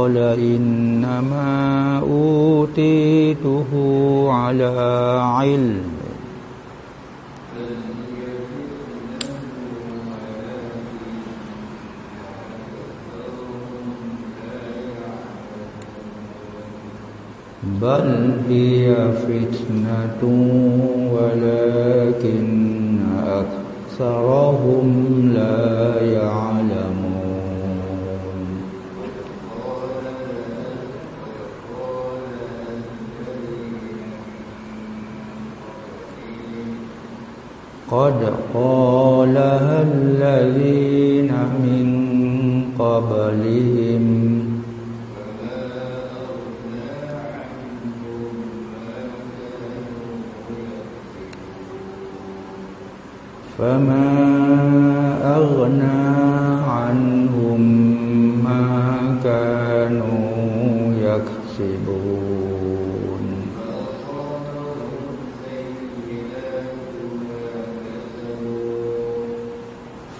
قال إنما أوتيته على علم. بل هي فتنة ولكن أكثرهم لا يعلمون. قد قالها الذين من قبلهم فما أغنى عنهم ما كانوا يكسبون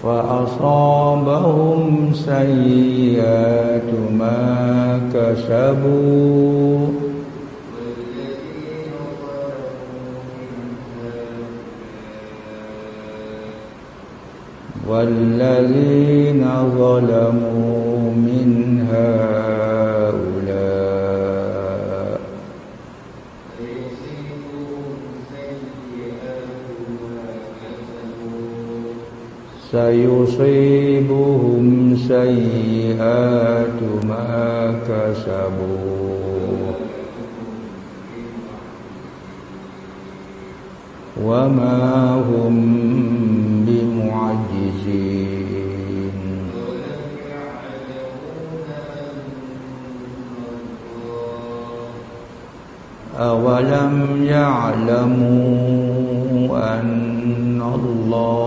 فأصابهم سيئات ما كسبوا. والذين ظلموا من هؤلاء سيصيبهم سيئات ما كسبوا. وما هم بمعجزين. أولم يعلموا أن الله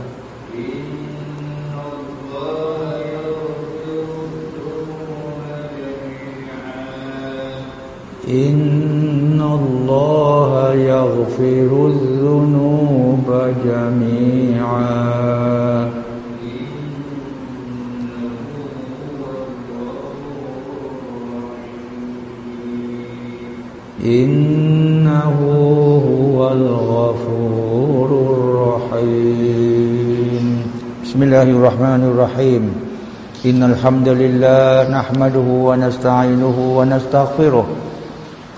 إن الله يغفر الذنوب جميعا. إنه هو الغفور الرحيم. بسم الله الرحمن الرحيم. إن الحمد لله نحمده ونستعينه ونستغفره.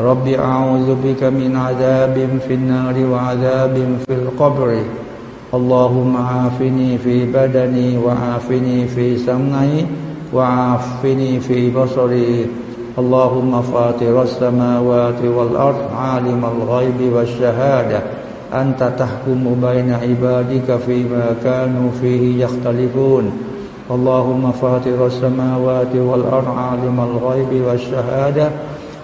رب أعوذ بك من عذاب في النار وعذاب في القبر. اللهم عافني في بدني وعافني في سمعي وعافني في بصري. اللهم فاطر السماوات والأرض عالم الغيب والشهادة. أنت تحكم بين عبادك فيما كانوا فيه يختلفون. اللهم فاطر السماوات والأرض عالم الغيب والشهادة.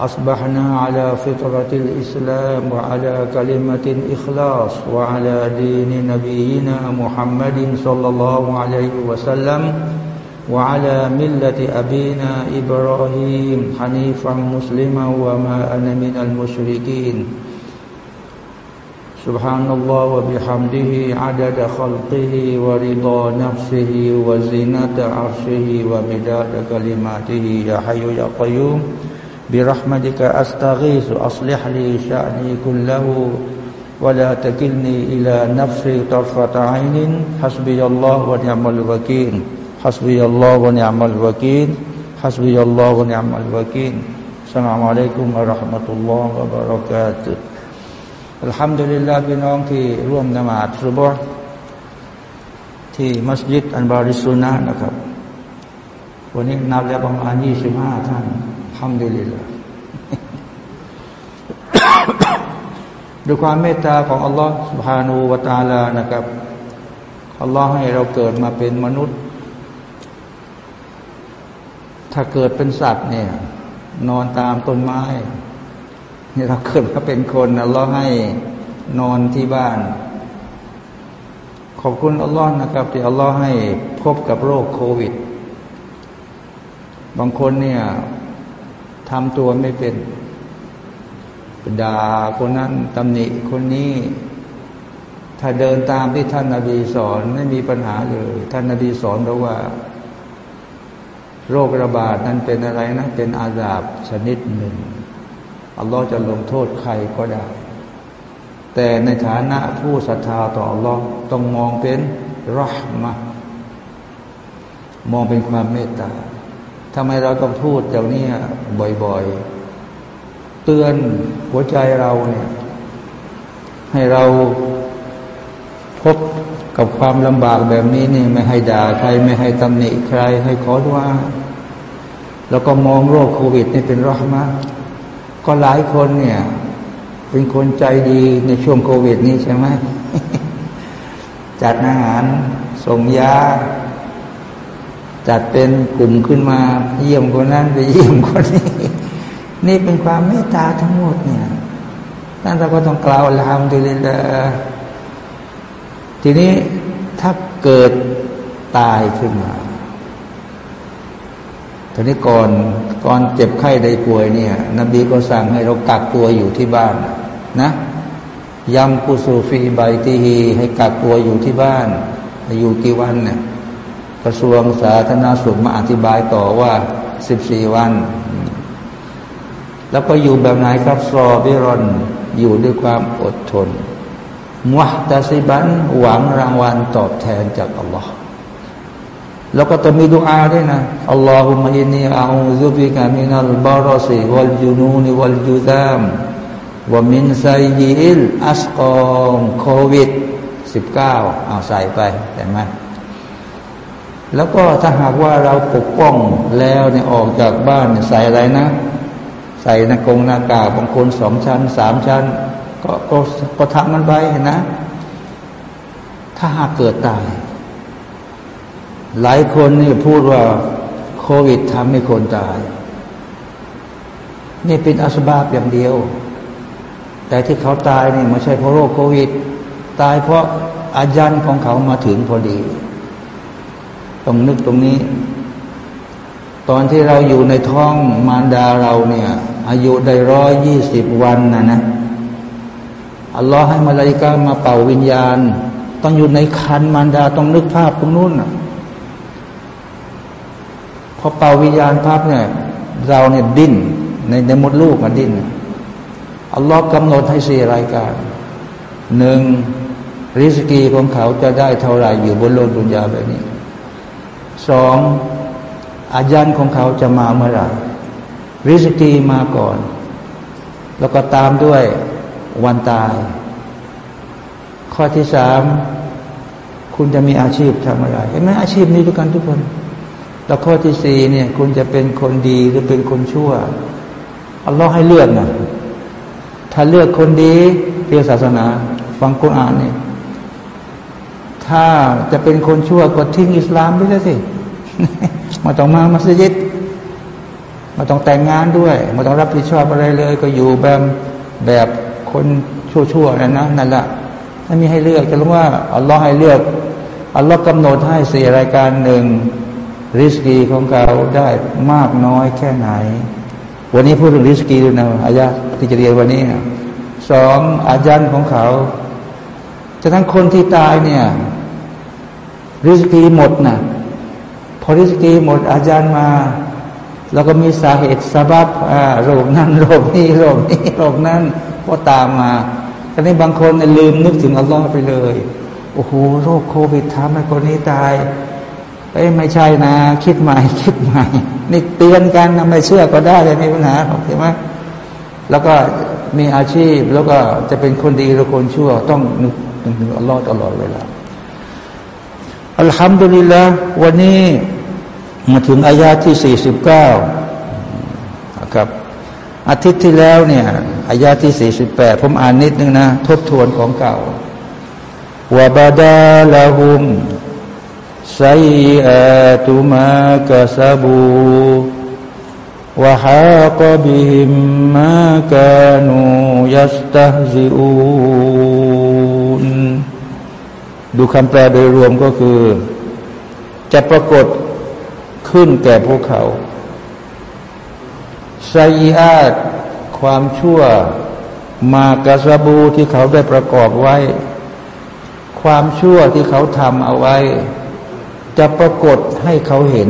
أصبحنا على فطرة الإسلام وعلى كلمة الإخلاص وعلى دين نبينا محمد صلى الله عليه وسلم وعلى ملة أبينا إبراهيم حنيفا مسلما وما أنا من المشركين. سبحان الله وبحمده عدد خلقه ورضا نفسه وزنة عرشه ومداد كلماته يا حي يا قيوم. برحمتك أستغيث أصلح لي شأني كله ولا تكلني إلى نفسي طرفة عين حسبي الله ونعم الوكيل حسبي الله ونعم الوكيل حسبي الله ونعم الوكيل السلام عليكم ورحمة الله وبركاته อัลฮัมดุลิลลาห์พี่น้องที่ร่วมนมาดสุบฮ์ที่มัสยิดอันบาริสุนะนะครับ วันนี้นับแล้วประมาณยี่สิบห้าท่าน ทำอยู่เลยด้วยความเมตตาของอัลลอฮ์สุฮานูวตาลานะครับอัลลอฮ์ให้เราเกิดมาเป็นมนุษย์ ถ้าเกิดเป็นสัตว์เนี่ย นอนตามต้นไม้นี่เราเกิดมาเป็นคนอัลลอฮ์ให้นอนที่บ้าน ขอบคุณอัลลอฮ์นะครับ ที่อัลลอฮ์ให้พบกับโรคโควิด บางคนเนี่ย ทำตัวไม่เป็นด่าคนนั้นตำหนิคนนี้ ถ้าเดินตามที่ท่านนาบีสอนไม่มีปัญหาเลย ท่านนาบีสอนเราว่า โรคระบาดนั้นเป็นอะไรนะ เป็นอาซาบชนิดหนึ่งอัลลอฮ์จะลงโทษใครก็ได้ แต่ในฐานะผู้ศรัทธาต่ออัลลอฮ์ต้องมองเป็นรหมะมองเป็นความเมตตา ทำไมเราต้องพูดอย่างนี้บ่อยๆ เตือนหัวใจเราเนี่ย ให้เราพบกับความลำบากแบบนี้นี่ไม่ให้ด่าใครไม่ให้ตำหนิใคร ให้ขอดว่า แล้วก็มองโรคโควิดนี่เป็นรหมะก็หลายคนเนี่ย เป็นคนใจดีในช่วงโควิดนี้ใช่ไหมจัดอาหารส่งยา จัดเป็นกลุ่มขึ้นมาเยี่ยมคนนั้นไปเยี่ยมคนนี้ นี่เป็นความเมตตาทั้งหมดเนี่ยนั่นเราก็ต้องกล่าวลามดีเลยละทีนี้ถ้าเกิดตายขึ้นมาทีนี้ก่อนก่อนเจ็บไข้ได้ป่วยเนี่ย นบีก็สั่งให้เรากักตัวอยู่ที่บ้านนะยำกุสูฟีใบทีฮีให้กักตัวอยู่ที่บ้าน อยู่กี่วันเนี่ย ระทรวงสาธารณสุขมาอธิบายต่อว่าสิบสี่วัน แล้วก็อยู่แบบไหนครับซอบิรอนอยู่ด้วยความอดทนมุฮตาซิบันหวังรางวัลตอบแทนจากอัลลอฮ์แล้วก็ต้องมีดุอาด้วยนะอัลลอฮุมะอินนีอาอูซุบิกะมินัลบารอซีวัลจุนูนวัลจุดามวะมินไซยิลอัสกอมโควิดสิบเก้าเอาใส่ไปเห็นไหม แล้วก็ถ้าหากว่าเราปกป้องแล้วเนี่ยออกจากบ้านใส่อะไรนะ ใส่หน้ากงหน้ากากบางคนสองชั้นสามชั้น ก็ก็ก็ทำมันไปนะ ถ้าหากเกิดตาย หลายคนนี่พูดว่าโควิดทำให้คนตาย นี่เป็นอัสบาบอย่างเดียว แต่ที่เขาตายนี่ไม่ใช่เพราะโรคโควิด ตายเพราะอาจารย์ของเขามาถึงพอดี ต้องนึกตรงนี้ ตอนที่เราอยู่ในท้องมารดาเราเนี่ย อายุได้ร้อยยี่สิบวันนะนะอัลลอฮ์ให้มาลาอิกามาเป่าวิญญาณ ต้องอยู่ในคันมารดาต้องนึกภาพตรงนู้นพอเป่าวิญญาณภาพเนี่ย เราเนี่ยดิ้นในในมดลูกมันดิ้นอัลลอฮ์กำหนดให้สี่รายการหนึ่งริสกีของเขาจะได้เท่าไหร่อยู่บนโลกดุนยาแบบนี้ สองอาญานของเขาจะมาเมื่อไหร่ริสกีมาก่อน แล้วก็ตามด้วยวันตาย ข้อที่สามคุณจะมีอาชีพทำอะไรเห็นไหมอาชีพนี้ทุกกันทุกคน แล้วข้อที่สี่เนี่ย คุณจะเป็นคนดีหรือเป็นคนชั่วอัลลอฮ์ให้เลือกนะถ้าเลือกคนดีเรียนศาสนา ฟังกุรอานเนี่ย ถ้าจะเป็นคนชั่วก็ทิ้งอิสลามไปเลยสิมาต้องมามัสยิดมาต้องแต่งงานด้วยมาต้องรับผิดชอบอะไรเลย ก็อยู่แบบแบบคนชั่วๆนั่นะนั่นแหละไม่มีให้เลือกจะรู้ว่าอัลลอฮ์ให้เลือกอัลลอฮ์กำหนดให้สี่รายการหนึ่งริสกีของเขาได้มากน้อยแค่ไหน วันนี้พูดถึงริสกีดูนะอายะที่จะเรียนวันนี้สองอาจารย์ของเขาจะทั้งคนที่ตายเนี่ย ริสกีหมดนะพอริสกีหมดอาจารย์มา แล้วก็มีสาเหตุสาบับโรคนั้นโรคนี้โรคนี้โรคนั้นก็ตามมาทีนี้บางคนลืมนึกถึงอัลลอฮ์ไปเลย โอ้โหโรคโควิดทำให้คนนี้ตายเอ้ไม่ใช่นะ คิดใหม่ คิดใหม่นี่เตือนกันนะไม่เชื่อก็ได้เลยมีปัญหาใช่ไหมแล้วก็มีอาชีพแล้วก็จะเป็นคนดีหรือคนชั่ว ต้องนึกถึงอัลลอฮ์ตลอดเวลา อัลฮัมดุลิลละวันนี้มาถึงอายาที่สี่สิบเก้าครับอาทิตย์ที่แล้วเนี่ยอายาที่สี่สิบแปดผมอ่านนิดนึงนะ ทบทวนของเก่าวบาดาลาหุมไซอาตุมากะซาบูวะฮากบิฮิมมากานูยัสตาซิอูน ดูคำแปลโดยรวมก็คือ จะปรากฏขึ้นแก่พวกเขาไซอาตความชั่วมากระสบูที่เขาได้ประกอบไว้ ความชั่วที่เขาทำเอาไว้ จะปรากฏให้เขาเห็น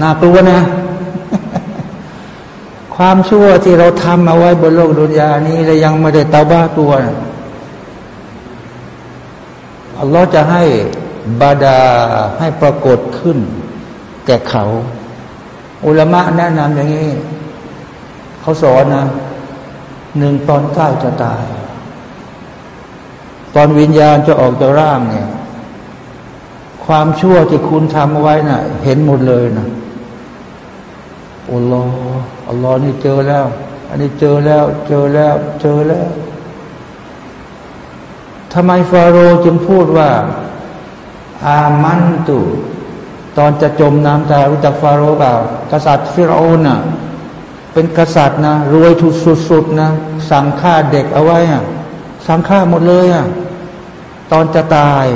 น่ากลัวนะ ความชั่วที่เราทำเอาไว้บนโลกดุนยานี้และยังไม่ได้ตาบ้าตัวนะ อัลลอฮ์จะให้บาดาให้ปรากฏขึ้น แก่เขา อุลามะแนะนำอย่างนี้ เขาสอนนะหนึ่งตอนใกล้จะตาย ตอนวิญญาณจะออกจากร่างเนี่ย ความชั่วที่คุณทำเอาไว้นะ่ะ เห็นหมดเลยนะอัลลอฮ์อัลลอฮ์นี่เจอแล้ว อันนี้เจอแล้ว เจอแล้ว เจอแล้ว ทำไมฟาโรห์จึงพูดว่า อามันตุตอนจะจมน้ำตายรู้จักฟาโรห์เปล่ากษัตริย์ฟิรโอน่ะเป็นกษัตริย์นะรวยทุดสุดๆนะสั่งฆ่าเด็กเอาไว้อะสั่งฆ่าหมดเลยอะตอนจะตาย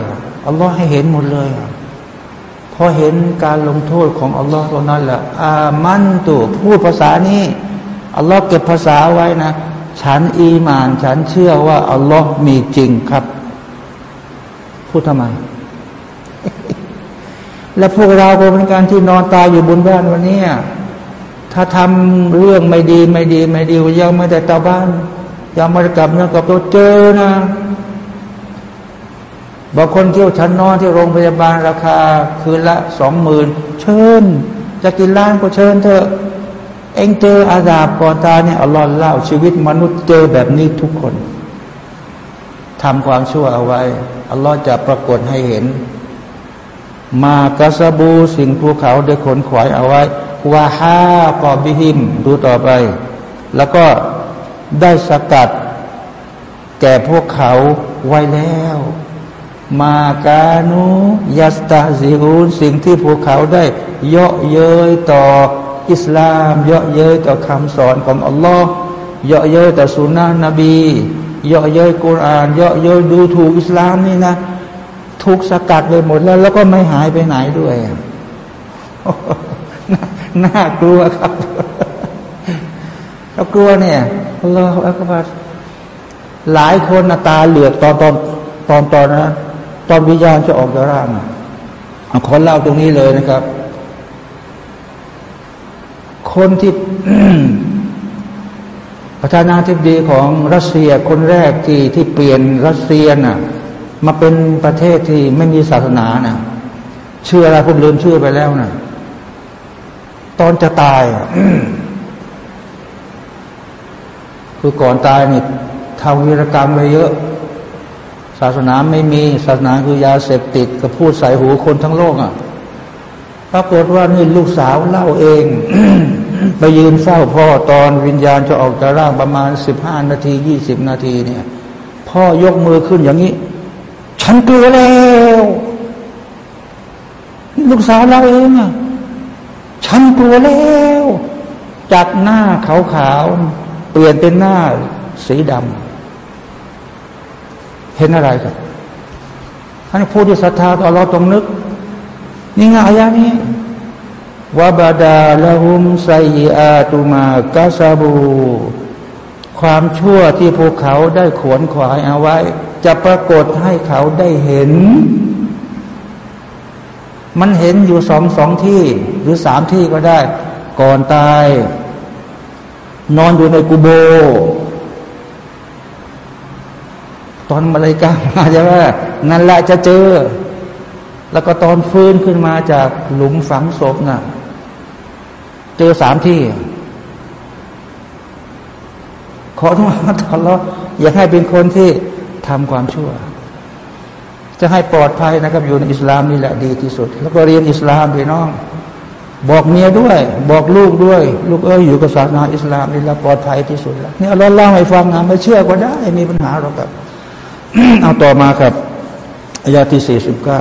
อัลลอฮ์ให้เห็นหมดเลยอะพอเห็นการลงโทษของอัลลอฮ์ตรงนั้นแหละอามันตุพูดภาษานี้อัลลอฮ์เก็บภาษาไว้นะ ฉันอีมาน ฉันเชื่อว่าอัลลอฮ์มีจริงครับ พูดทำไม และพวกเราก็เป็นการที่นอนตายอยู่บนบ้านวันนี้ถ้าทำเรื่องไม่ดีไม่ดี ไม่ดียังไม่ได้ตาบ้าน ยังไม่ได้กลับเนื้อกลับตัวเจอนะบางคนเที่ยวชั้นนอนที่โรงพยาบาลราคา คืนละสองหมื่นเชิญ จะกินล้านก็เชิญเถอะ เองเจออาดาบก่อนตาเนี่ยอัลลอฮ์เล่าชีวิตมนุษย์เจอแบบนี้ทุกคนทำความชั่วเอาไว้ อัลลอฮ์จะปรากฏให้เห็น มากระสบูสิ่งภูเขาได้ขนขวายเอาไว้วาฮากอบิหิมดูต่อไป แล้วก็ได้สกัด แก่พวกเขาไว้แล้ว มากานูยัสตาซิอูนสิ่งที่พวกเขาได้ เยาะเย้ยต่อ อิสลามเยาะเย้ยต่อคำสอนของอัลลอฮ์เยาะเย้ยต่อสุนนะนบีเยาะเย้ยกุรอาน เยาะเย้ยดูถูกอิสลามนี่นะถูกสกัดเลยหมดแล้ว แล้วก็ไม่หายไปไหนด้วยน่ากลัวครับเรากลัวเนี่ยอัลลอฮฺอักบัรหลายคนตาเหลือกตอนตอนตอนตอนนะตอนวิญญาณจะออกจากร่างขอเล่าตรงนี้เลยนะครับ คนที่ประธานาธิบดีของรัสเซียคนแรกที่ที่เปลี่ยนรัสเซียน่ะ มาเป็นประเทศที่ไม่มีศาสนาน่ะชื่ออะไรผมลืมชื่อไปแล้วน่ะ ตอนจะตาย คือก่อนตายนี่ทำวีรกรรมไปเยอะ ศาสนาไม่มีศาสนาคือยาเสพติดก็พูดใส่หูคนทั้งโลกอะปรากฏว่านี่ลูกสาวเล่าเอง ไปยืนเฝ้าพ่อตอนวิญญาณจะออกจากร่างประมาณสิบห้านาทียี่สิบนาทีเนี่ย พ่อยกมือขึ้นอย่างนี้ ฉันกลัวแล้วลูกสาวเราเองอะฉันกลัวแล้วจากหน้าขาวๆเปลี่ยนเป็นหน้าสีดำเห็นอะไรครับท่านพูดที่ศรัทธาต่อเราตรงนึก นี่ไงอายะนี้ วบาดาละหุมไซอาตุมากาซาบู ความชั่วที่พวกเขาได้ขวนขวายเอาไว้ จะปรากฏให้เขาได้เห็น มันเห็นอยู่สองสองที่ หรือสามที่ก็ได้ ก่อนตาย นอนอยู่ในกุโบ ตอนมาเลยกามาจะว่านั่นแหละจะเจอแล้วก็ตอนฟื้นขึ้นมาจากหลุมฝังศพนะ่ะ เจอสามที่ ขอทุกท่านทลออย่าให้เป็นคนที่ทำความชั่ว จะให้ปลอดภัยนะครับ อยู่ในอิสลามนี่แหละดีที่สุด แล้วก็เรียนอิสลามพี่น้อง บอกเมียด้วย บอกลูกด้วย ลูกเอ้ยอยู่กับศาสนาอิสลามนี่แหละปลอดภัยที่สุดแล้วนี่เราเล่าให้ฟังนะไม่เชื่อก็ได้มีปัญหาหรอกครับเอาต่อมาครับอายาที่สี่สิบเก้า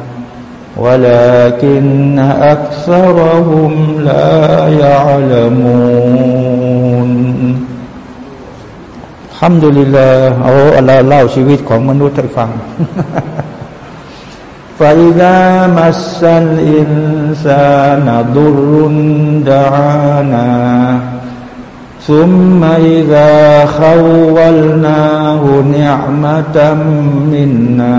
ولكن أكثرهم لا يعلمون ฮัมดุลิลลาห์เอาอัลลอฮ์เล่าชีวิตของมนุษย์ให้ฟัง فإذا مس الإنسان ضر دعانا ثم إذا خولناه نعمة منا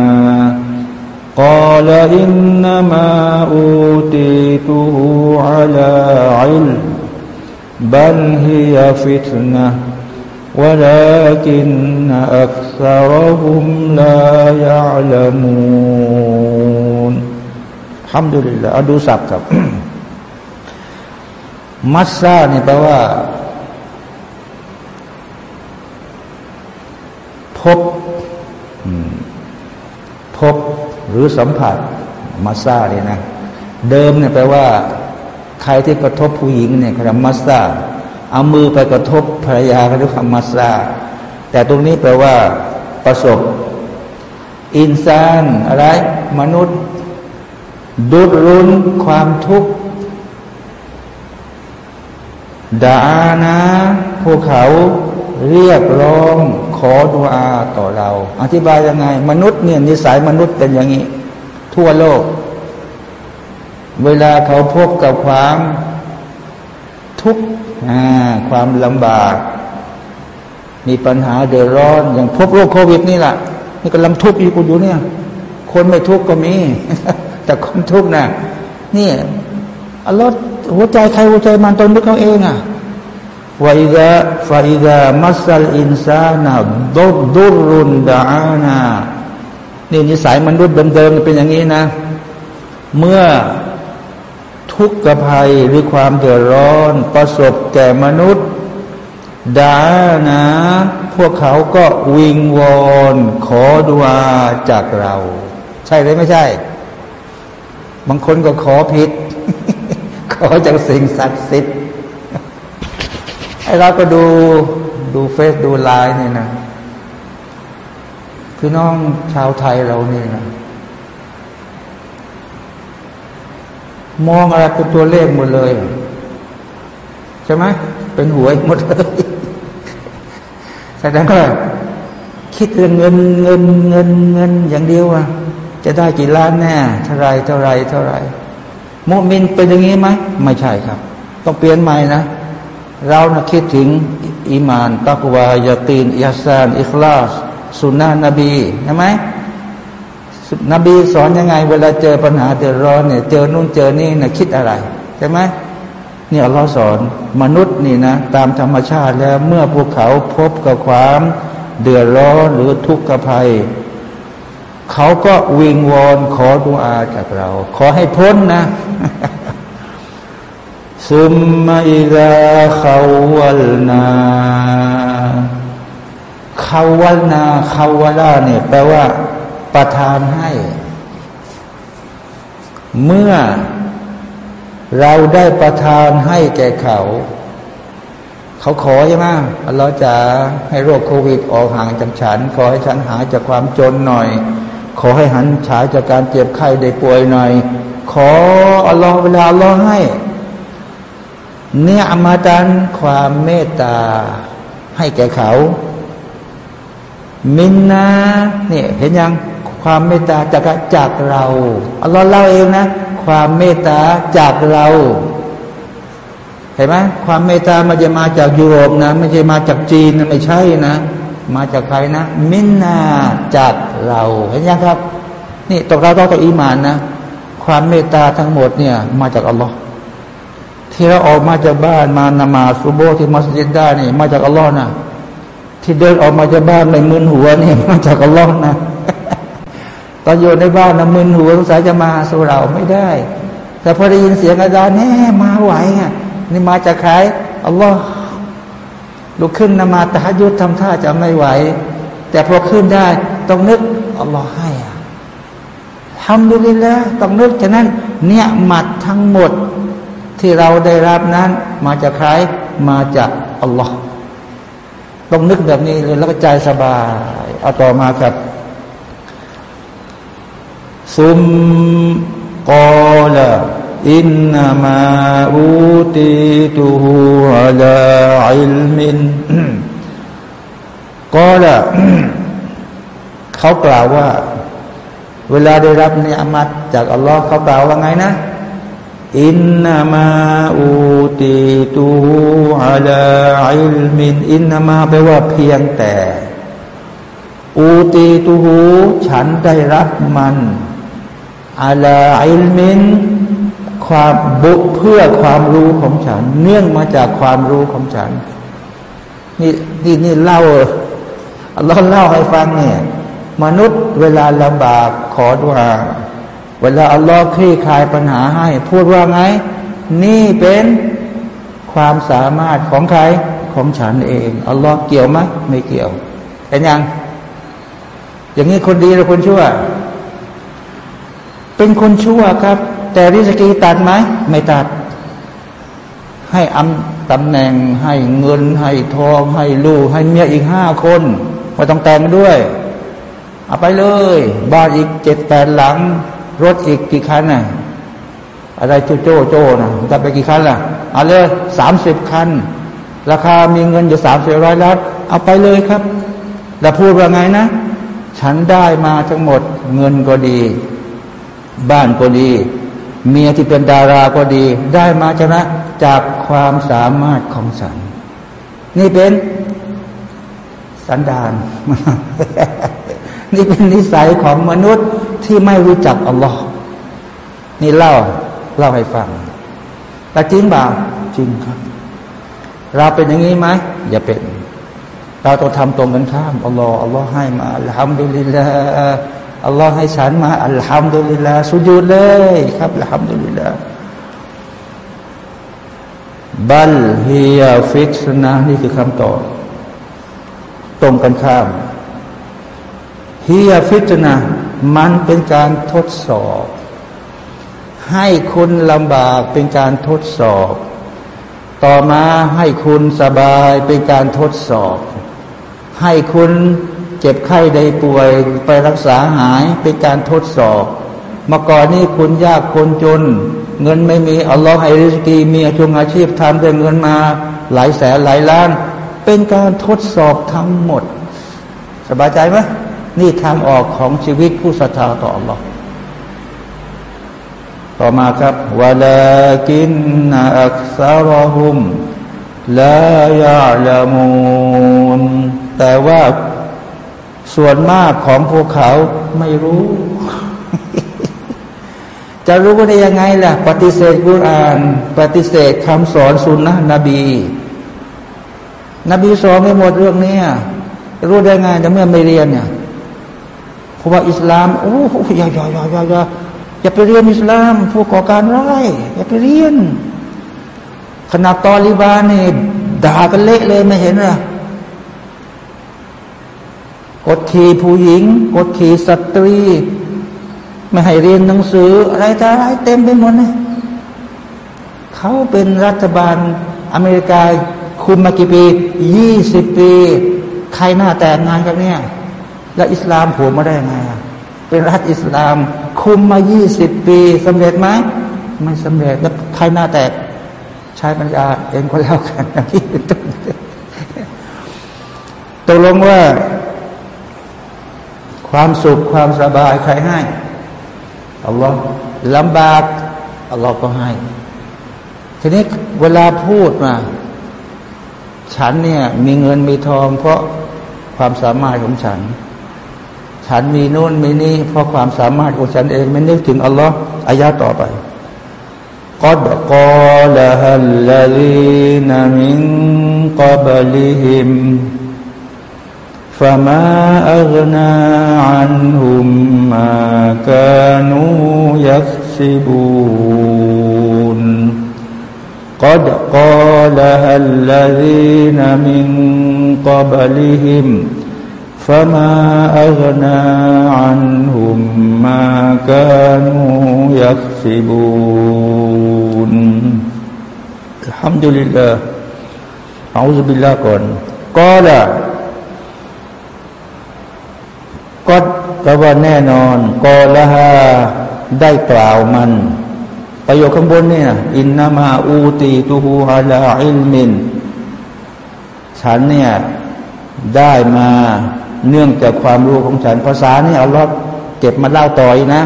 قال إنما أوتيته على علم بل هي فتنة ولكن أكثرهم لا يعلمون الحمد لله เอาดูศัพท์ครับมัสซาเนี่ยแปลว่า พบ หรือสัมผัสมาซาเนี่ยนะ เดิมเนี่ยแปลว่าใครที่กระทบผู้หญิงเนี่ยคือมาซาเอามือไปกระทบภรรยาเขาเรียกว่ามาซาแต่ตรงนี้แปลว่า ประสบ อินซานอะไร มนุษย์ ดุดรุนความทุกข์ดานะพวกเขาเรียกร้อง ขอดุอาต่อเรา อธิบายยังไง มนุษย์เนี่ยนิสัยมนุษย์เป็นอย่างนี้ ทั่วโลก เวลาเขาพบกับความทุกข์ความลำบาก มีปัญหาเดือดร้อน อย่างพบโรคโควิดนี่แหละนี่กำลังทุกข์อยู่กูอยู่เนี่ย คนไม่ทุกข์ก็มี แต่คนทุกข์นะนี่อัลลอฮ์หัวใจใครหัวใจมันตนด้วยเขาเองอะ วอิดะฟาอิดะมัสลอินซานะดุดุรุนดานะนี่นิสัยมนุษย์เดิมๆเป็นอย่างนี้นะ เมื่อทุกข์ภัยหรือความเดือดร้อน ประสบแก่มนุษย์ดานะพวกเขาก็วิงวอนขอดุอาจากเรา ใช่หรือไม่ใช่ บางคนก็ขอผิด ขอจากสิ่งศักดิ์สิทธิ์ เราก็ดูดูเฟซดูไลน์นี่นะคือน้องชาวไทยเราเนี่ยนะมองอะไรเป็นตัวเลขหมดเลย ใช่ไหมเป็นหวยหมดเลยแสดงว่าคิดเรื่องเงินเงินเงินเงินอย่างเดียวอะจะได้กี่ล้านแน่เท่าไรเท่าไรเท่าไรมุมินเป็นอย่างนี้ไหมไม่ใช่ครับ ต้องเปลี่ยนใหม่นะ เรานะคิดถึงอิมาน ตักวายาตีนอิฮัสาน อิคลาสสุนนะนบีใช่ไหมนบีสอนยังไง เวลาเจอปัญหาเดือดร้อนเนี่ยเจอนู่นเจอนี่นะคิดอะไรใช่ไหมนี่ยเราสอนมนุษย์นี่นะตามธรรมชาติแล้วเมื่อพวกเขาพบกับความเดือดร้อนหรือทุกข์ภัย เขาก็วิงวอนขอดุอาจากเรา ขอให้พ้นนะ ซุมมาอิลาขาวลนาขาวลนาขาวลาเนี่ยแปลว่า ประทานให้ เมื่อเราได้ประทานให้แก่เขา เขาขอใช่ไหมเราจะให้โรคโควิดออกห่างจากฉัน ขอให้ฉันหายจากความจนหน่อย ขอให้หันฉายจากการเจ็บไข้ได้ป่วยหน่อย ขออัลลอฮ์เวลาอัลลอฮ์ให้ เนี่ยมาดันความเมตตาให้แก่เขา มินนาเนี่ยเห็นยังความเมตตาจากจากเราอัลลอฮ์เล่าเองนะ ความเมตตาจากเรา เห็นไหมความเมตตามันจะมาจากยุโรปนะ ไม่ใช่มาจากจีนนะไม่ใช่นะ มาจากใครนะ มินนาจากเรา เห็นยังครับ นี่ตกเราต้องต่ออีมานนะ ความเมตตาทั้งหมดเนี่ย มาจากอัลลอฮ์ ที่เราออกมาจากบ้านมานมาสุโบที่มัสยิดได้นี่ มาจากอัลลอฮ์นะที่เดินออกมาจากบ้านไม่มึนหัวนี่มาจากอัลลอฮ์นะตอนอยู่ในบ้านนะมึนหัวสงสัยจะมาสู่เราไม่ได้ แต่พอได้ยินเสียงอาจารย์แน่มาไหวอะนี่มาจากใครอัลลอฮ์ลุกขึ้นนมาตะยุดทำท่าจะไม่ไหว แต่พอขึ้นได้ต้องนึกอัลลอฮ์ให้อะทำดูดีแล้วต้องนึกฉะนั้น เนี่ยหมัดทั้งหมด ที่เราได้รับนั้น มาจากใครมาจากอัลลอฮ์ต้องนึกแบบนี้เลยแล้วก็ใจสบายเอาต่อมาครับซุมกอลอินนามาอูติตุฮูอัลาอิลมินกอลเขากล่าวว่า เวลาได้รับเนื้อมัดจากอัลลอฮ์เขากล่าวว่าไงนะ อินนามาอูติตูอัลาอิลมินอินนามาแปลว่าเพียงแต่ อูตีตูหูฉันได้รับมันอาลาอิลมินความบุเพื่อความรู้ของฉัน เนื่องมาจากความรู้ของฉัน นี่นี่นี่เล่าเราเล่าให้ฟังเนี่ย มนุษย์เวลาลำบากขอดุอา เวลาอัลลอฮ์คลี่คลายปัญหาให้ พูดว่าไง นี่เป็นความสามารถของใครของฉันเองอัลลอฮ์เกี่ยวไหมไม่เกี่ยวเป็นยัง อย่างนี้คนดีหรือคนชั่ว เป็นคนชั่วครับ แต่ริสกีตัดไหมไม่ตัด ให้อำตำแหน่งให้เงิน ให้ทอง ให้ลูกให้เมียอีกห้าคนไม่ต้องแต่งด้วยเอาไปเลย บ้านอีกเจ็ดแปดหลัง รถอีกกี่คันน่ะอะไรโจโจโจนะจะไปกี่คันล่ะเอาเลยสามสิบคัน ราคามีเงินอยู่สามสิบร้อยล้านเอาไปเลยครับ แล้วพูดว่าไงนะ ฉันได้มาทั้งหมด เงินก็ดี บ้านก็ดี เมียที่เป็นดาราก็ดี ได้มาชนะจากความสามารถของฉัน นี่เป็นสันดาน นี่เป็นนิสัยของมนุษย์ ที่ไม่รู้จักอัลลอฮ์นี่เล่าเล่าให้ฟังแต่จริงบ่าจริงครับ เราเป็นอย่างนี้ไหมอย่าเป็น เราต้องทำตรงกันข้ามอัลลอฮ์อัลลอฮ์ให้มาทำดุลิลลาอัลลอฮ์ให้ฉันมาอัลฮัมดุลิลลาสุญูดเลยครับอัลฮัมดุลิลลาบัลฮียฟิตนะนี่คือคำตอบตรงกันข้ามฮียฟิตนะ มันเป็นการทดสอบ ให้คุณลำบากเป็นการทดสอบ ต่อมาให้คุณสบายเป็นการทดสอบ ให้คุณเจ็บไข้ได้ป่วยไปรักษาหายเป็นการทดสอบมาก่อนนี้คุณยากคนจน เงินไม่มีอัลลอฮ์ให้ริสกีมีอาชงอาชีพทำได้เงินมาหลายแสนหลายล้าน เป็นการทดสอบทั้งหมด สบายใจไหม นี่ทางออกของชีวิตผู้ศรัทธาต่ออัลลอต่อมาครับวลากินอักษรหุมลายาลามูนแต่ว่าส่วนมากของพวกเขาไม่รู้ จะรู้ได้ยังไงล่ะ ปฏิเสธกุราน ปฏิเสธคำสอนสุนนะนบี นบีสอนไม่หมดเรื่องนี้รู้ได้ไงแต่เมื่อไม่เรียนเนี่ย เพราะว่าอิสลามโอ้ยอย่าอย่าอย่าอย่าอย่าอย่าไปเรียนอิสลามพวกก่อการร้ายอย่าไปเรียน ขนาดตอริบานนี่ด่ากันเละเลยไม่เห็นเหรอกดขี่ผู้หญิง กดขี่สตรี ไม่ให้เรียนหนังสือ อะไรต่ออะไรเต็มไปหมดเลยเขาเป็นรัฐบาลอเมริกาคุมมากี่ปียี่สิบปี ใครหน้าแต่งงานกันเนี่ย แล้วอิสลามผัวมาได้ไงเป็นรัฐอิสลาม คุมมายี่สิบปีสำเร็จไหมไม่สำเร็จแล้วใครหน้าแตกใช้ปัญญาเองก็แล้วกันที่ตกลงว่า ความสุขความสบายใครให้อัลลอฮ์ลำบากอัลลอฮ์ก็ให้ ทีนี้เวลาพูดมา ฉันเนี่ย มีเงินมีทองเพราะความสามารถของฉัน ฉันมีนู่นมีนี่เพราะความสามารถของฉันเองไม่นึกถึงอัลลอฮ์อายาต่อไปกอดกอลฮัลลีนมิงกับลิฮิม فما أغنى عنهم ما كانوا يكسبون قد قالها الذين من قبلهم فما أغنى عنهم ما كانوا يكسبون الحمد لله أعوذ بالله قال قال ก็แปลว่าแน่นอนกอละฮาได้กล่าวมัน ประโยคข้างบนเนี่ย อินนามาอูตีตูฮูฮาลาอิลมิน ฉันเนี่ย ได้มา เนื่องจากความรู้ของฉันภาษานี่เอาลอดเก็บมาเล่าต่อยนะ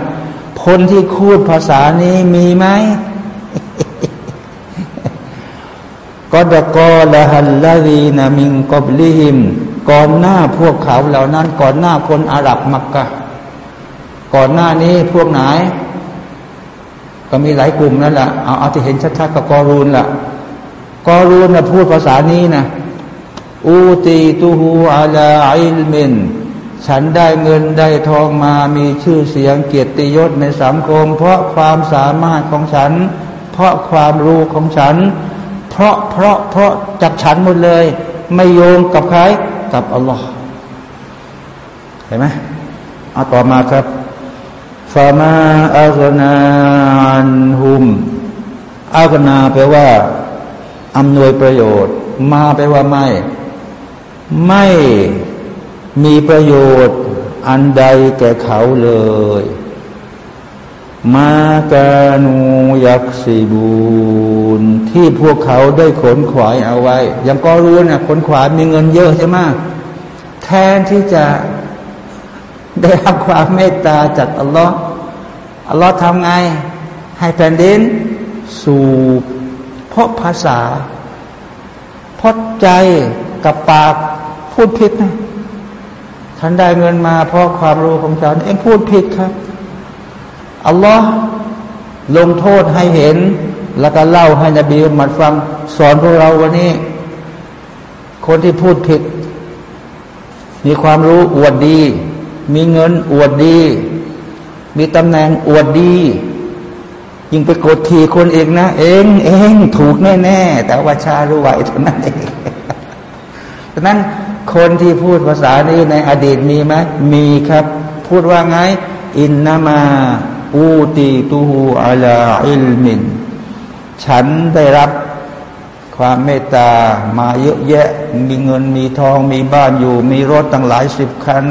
คนที่คูดภาษานี้มีไหมก็ดกอละฮัลลาดีนามิงกอบลิฮิม ก่อนหน้าพวกเขาเหล่านั้น ก่อนหน้าคนอาหรับมักกะ ก่อนหน้านี้พวกไหน ก็มีหลายกลุ่มนั่นแหละเอาเอาที่เห็นชัดๆกับกอรูนละ่ะกอรูนนะพูดภาษานี้นะ อูตีตูฮูอาลาอิลมิน ฉันได้เงินได้ทองมามีชื่อเสียงเกียรติยศในสังคม เพราะความสามารถของฉัน เพราะความรู้ของฉัน เพราะเพราะเพราะจากฉันหมดเลย ไม่โยงกับใครกับอัลลอฮ์เห็นไหมเอาต่อมาครับฟามาอัลนานฮุมอัลนาแปลว่าอำนวยประโยชน์ มาแปลว่าไม่ ไม่มีประโยชน์อันใดแก่เขาเลย มากานูยักษีบูนที่พวกเขาได้ขนขวายเอาไว้ย่างก็รู้นะขนขวายมีเงินเยอะใช่ไหมแทนที่จะได้รับความเมตตาจากอัลลอฮ์อัลลอฮ์ทำไง ให้แผ่นดิน สูบเพราะภาษาเพราะใจกับปาก พูดผิดนะฉันได้เงินมาเพราะความรู้ของฉัน เองพูดผิดครับ อัลลอฮ์ลงโทษให้เห็น แล้วก็เล่าให้นบีมัดฟัง สอนพวกเราวันนี้ คนที่พูดผิด มีความรู้อวดดี มีเงินอวดดี มีตำแหน่งอวดดี ยิ่งไปกดทีคนเองนะ เองเองถูกแน่ ๆ แต่ว่าชารู้ไหวเท่านั้นเองดังนั้น คนที่พูดภาษานี้ในอดีตมีไหมมีครับ พูดว่าไง อินนามา อูตีตูฮูอาลาอิลมิน ฉันได้รับความเมตตามาเยอะแยะ มีเงินมีทองมีบ้านอยู่ มีรถตั้งหลายสิบคัน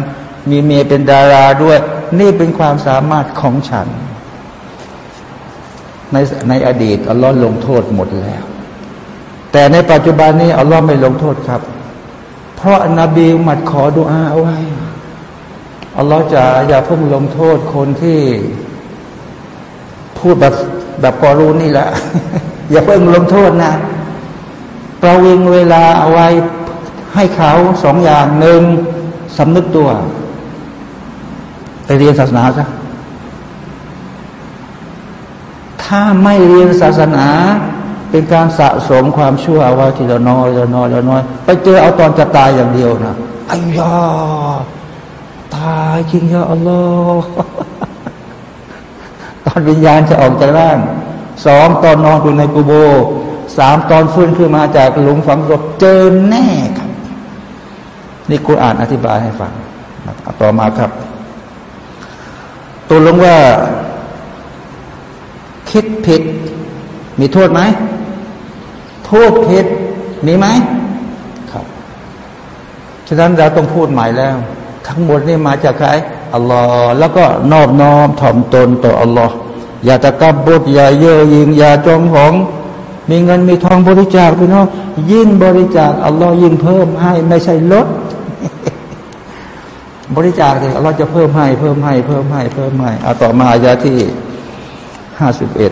มีเมียเป็นดาราด้วย นี่เป็นความสามารถของฉัน ในในอดีตอัลลอฮ์ลงโทษหมดแล้ว แต่ในปัจจุบันนี้อัลลอฮ์ไม่ลงโทษครับ ราะนบีมัดขอดุอาเอาไว้อัลลอฮ์จะอย่าพุ่งลงโทษคนที่ พูดแบบแบบกอรูนี่แหละ อย่าเพิ่งลงโทษนะ ประวิงเวลาเอาไว้ให้เขาสองอย่างหนึ่งสำนึกตัวไปเรียนศาสนาซะถ้าไม่เรียนศาสนา เป็นการสะสมความชั่วเอาไว้ทีละน้อยละน้อยละน้อย ไปเจอเอาตอนจะตายอย่างเดียวนะไอ้ยาตายจริงยาอัลลอฮ์ตอนวิญญาณจะออกจากร่างสองตอนนอนอยู่ในกูโบสามตอนฟื้นขึ้นมาจากหลุมฝังศพเจอแน่ครับ นี่กูอ่านอธิบายให้ฟังต่อมาครับตัวลงว่า คิดผิด มีโทษไหม โทษผิดมีไหมครับฉะนั้นเราต้องพูดใหม่แล้ว ทั้งหมดนี่มาจากใครอัลลอฮ์แล้วก็นอบน้อมถ่อมตนต่ออัลลอฮ์อย่าตะกบดอย่าเย่อหยิงอย่าจองหองมีเงินมีทองบริจาคพี่น้องยิ่งบริจาคอัลลอฮ์ยิ่งเพิ่มให้ไม่ใช่ลด บริจาคเลยอัลลอฮ์จะเพิ่มให้เพิ่มให้เพิ่มให้เพิ่มให้เอาต่อมาอายาที่ห้าสิบเอ็ด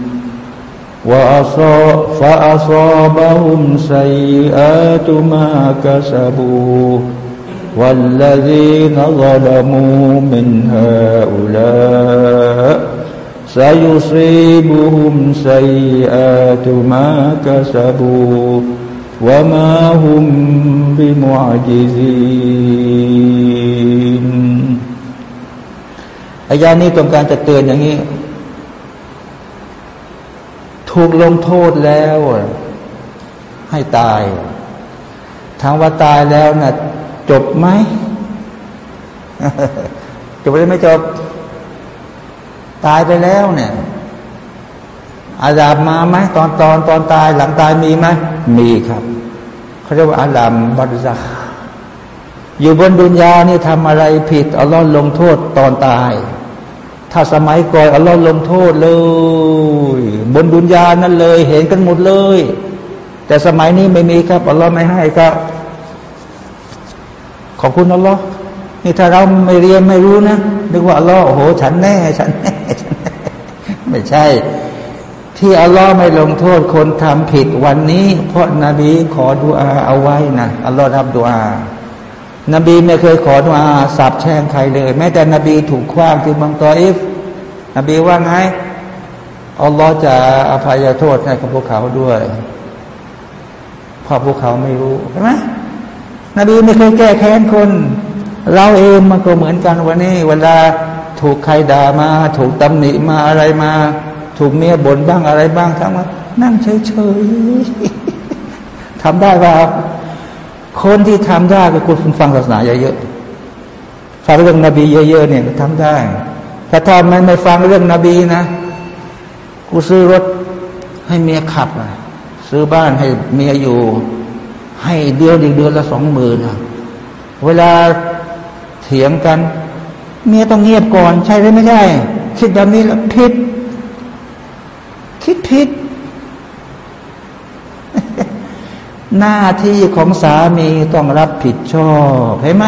فأصابهم سيئات ما كسبوا والذين ظلموا من هؤلاء سيصيبهم سيئات ما كسبوا وما هم بمعجزين อายานี้ต้องการจะเตือนอย่างนี้ ถูกลงโทษแล้วให้ตายถามว่าตายแล้วนะ่ะจบไหมจบหรือไม่จบ ตายไปแล้วเนี่ย อาดาบมาไหมตอนตอนตอนตายหลังตายมีไหมมีครับเขาเรียกว่าอาลามบัตซักอยู่บนดุนยานี่ทำอะไรผิดอัลลอฮ์ลงโทษตอนตาย ถ้าสมัยก่อนอัลลอฮ์ลงโทษเลย บนดุนยานั่นเลย เห็นกันหมดเลย แต่สมัยนี้ไม่มีครับอัลลอฮ์ไม่ให้ครับขอบคุณอัลลอฮ์นี่ถ้าเราไม่เรียนไม่รู้นะนึกว่าอัลลอฮ์โอ้โห ฉันแน่ฉันแน่ไม่ใช่ ที่อัลลอฮ์ไม่ลงโทษคนทำผิดวันนี้ เพราะนาบีขอดุอาเอาไว้นะอัลลอฮ์รับดุอานบีไม่เคยขอดุอาสาบแช่งใครเลย แม้แต่นบีถูกคว้างที่บังตออิฟนบีว่าไง อัลลอฮ์จะอภัยโทษให้กับพวกเขาด้วยเพราะพวกเขาไม่รู้ใช่ไหมนบีไม่เคยแก้แค้นคน เราเองมันก็เหมือนกันวันนี้ เวลาถูกใครด่ามา ถูกตำหนิมาอะไรมา ถูกเมียบ่นบ้างอะไรบ้างทั้งว่านั่งเฉยๆทำได้ว่าคนที่ทำได้ก็คุณฟังศาสนาเยอะๆฟังเรื่องนบีเยอะๆเนี่ยทำได้ ถ้าทำไม่ไม่ฟังเรื่องนบีนะ กูซื้อรถให้เมียขับซื้อบ้านให้เมียอยู่ ให้เดือนอีกเดือนละสองหมื่นเวลาเถียงกัน เมียต้องเงียบก่อน ใช่หรือไม่ใช่คิดแบบนี้แล้วผิด คิดผิด หน้าที่ของสามีต้องรับผิดชอบเห็นไหม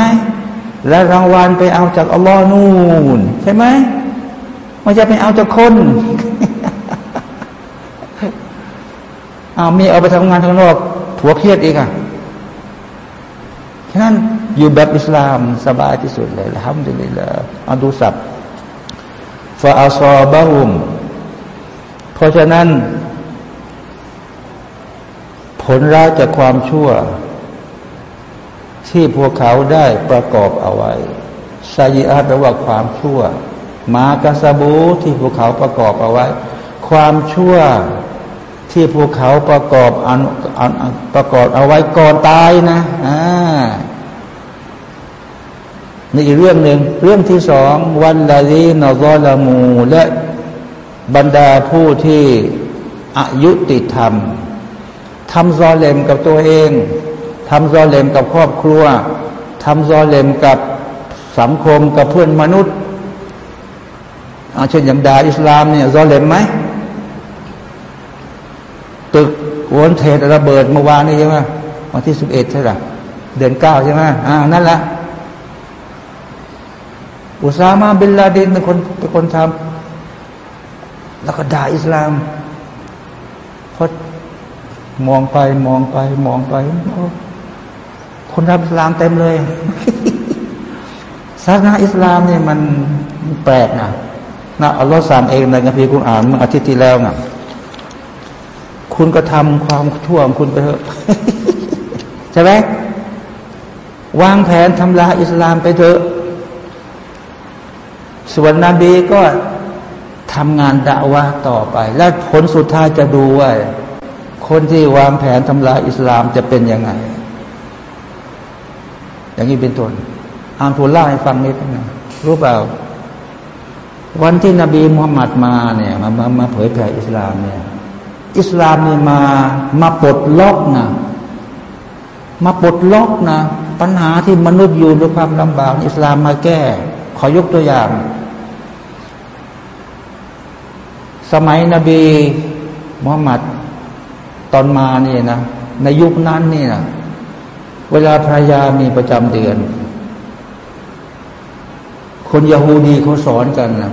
และรางวัลไปเอาจากอัลลอฮ์นู่นใช่ไหมมันจะไปเอาจากคน เอามีเอาไปทำงานข้างนอกผัวเครียดอีกอะฉะนั้นอยู่แบบอิสลามสบายที่สุดเลยละฮัมดุลิลละอัดูสับฟาอัลซอบะฮุมเพราะฉะนั้น ผลร้ายจากความชั่ว ที่พวกเขาได้ประกอบเอาไว้ซายิอาแปลว่าความชั่ว มากาซาบูที่พวกเขาประกอบเอาไว้ ความชั่ว ที่พวกเขาประกอบอันประกอบเอาไว้ก่อนตายนะอ่านี่อีกเรื่องหนึ่งเรื่องที่สองวันลาลีนอซอลามูและบรรดาผู้ที่อายุติธรรมทำซอเลมกับตัวเองทำซอเลมกับครอบครัวทำซอเลมกับสังคมกับเพื่อนมนุษย์อาเช่นอย่างดาอิสลามเนี่ยซอเลมไหม ตึกวนเทศระเบิดเมื่อวานนี้ใช่ไหมวันที่สิบเอ็ดใช่ไหมเดือนเก้าใช่ไหมอ่านั่นแหละอุซามาบิลลาดินเป็นคนเป็นคนทำแล้วก็ด่าอิสลามพอมองไปมองไป มองไปคนรับอิสลามเต็มเลยศาสนาอิสลามเนี่ยมันแปลกนะนะอัลลอฮ์สั่งเองในกัมภีร์คุณอ่านเมื่ออาทิตย์ที่แล้วนะ คุณก็ทำความทั่วของคุณไปเถอะใช่ไหมวางแผนทำลายอิสลามไปเถอะ ส่วนนบีก็ทำงานด่าวะต่อไป และผลสุดท้ายจะดูว่า คนที่วางแผนทำลายอิสลามจะเป็นยังไง อย่างนี้เป็นต้นอานทูลล่าให้ฟังนิดนึงรู้เปล่า วันที่นบีมุฮัมมัดมาเนี่ยมามามาเผยแผ่อิสลามเนี่ย อิสลามนี่มามาปลดล็อกนะมาปลดล็อกนะปัญหาที่มนุษย์อยู่ด้วยความลำบากอิสลามมาแก้ ขอยกตัวอย่าง สมัยนบีมุฮัมมัดตอนมานี่นะในยุคนั้นนี่นะเวลาภรรยามีประจำเดือน คนยาฮูดีเขาสอนกันนะ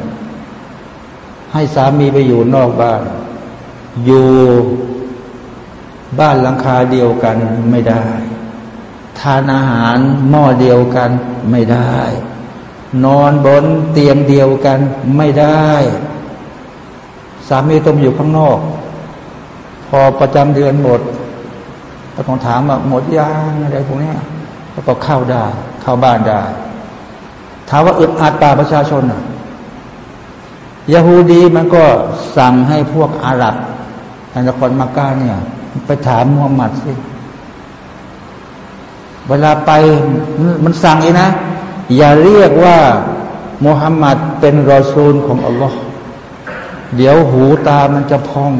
ให้สามีไปอยู่นอกบ้าน อยู่บ้านหลังคาเดียวกันไม่ได้ ทานอาหารหม้อเดียวกันไม่ได้ นอนบนเตียงเดียวกันไม่ได้ สามีต้องอยู่ข้างนอก พอประจำเดือนหมดก็ต้องถามว่าหมดยางอะไรพวกนี้แล้วก็เข้าได้ เข้าบ้านได้ถามว่าอึดอัดป่าประชาชนยาฮูดีมันก็สั่งให้พวกอาหรับ ในนครมักกะเนี่ย ไปถามมุฮัมหมัดสิ เวลาไปมันสั่งเองนะ อย่าเรียกว่ามุฮัมหมัดเป็นรอซูลของอัลลอฮ์เดี๋ยวหูตามันจะพอง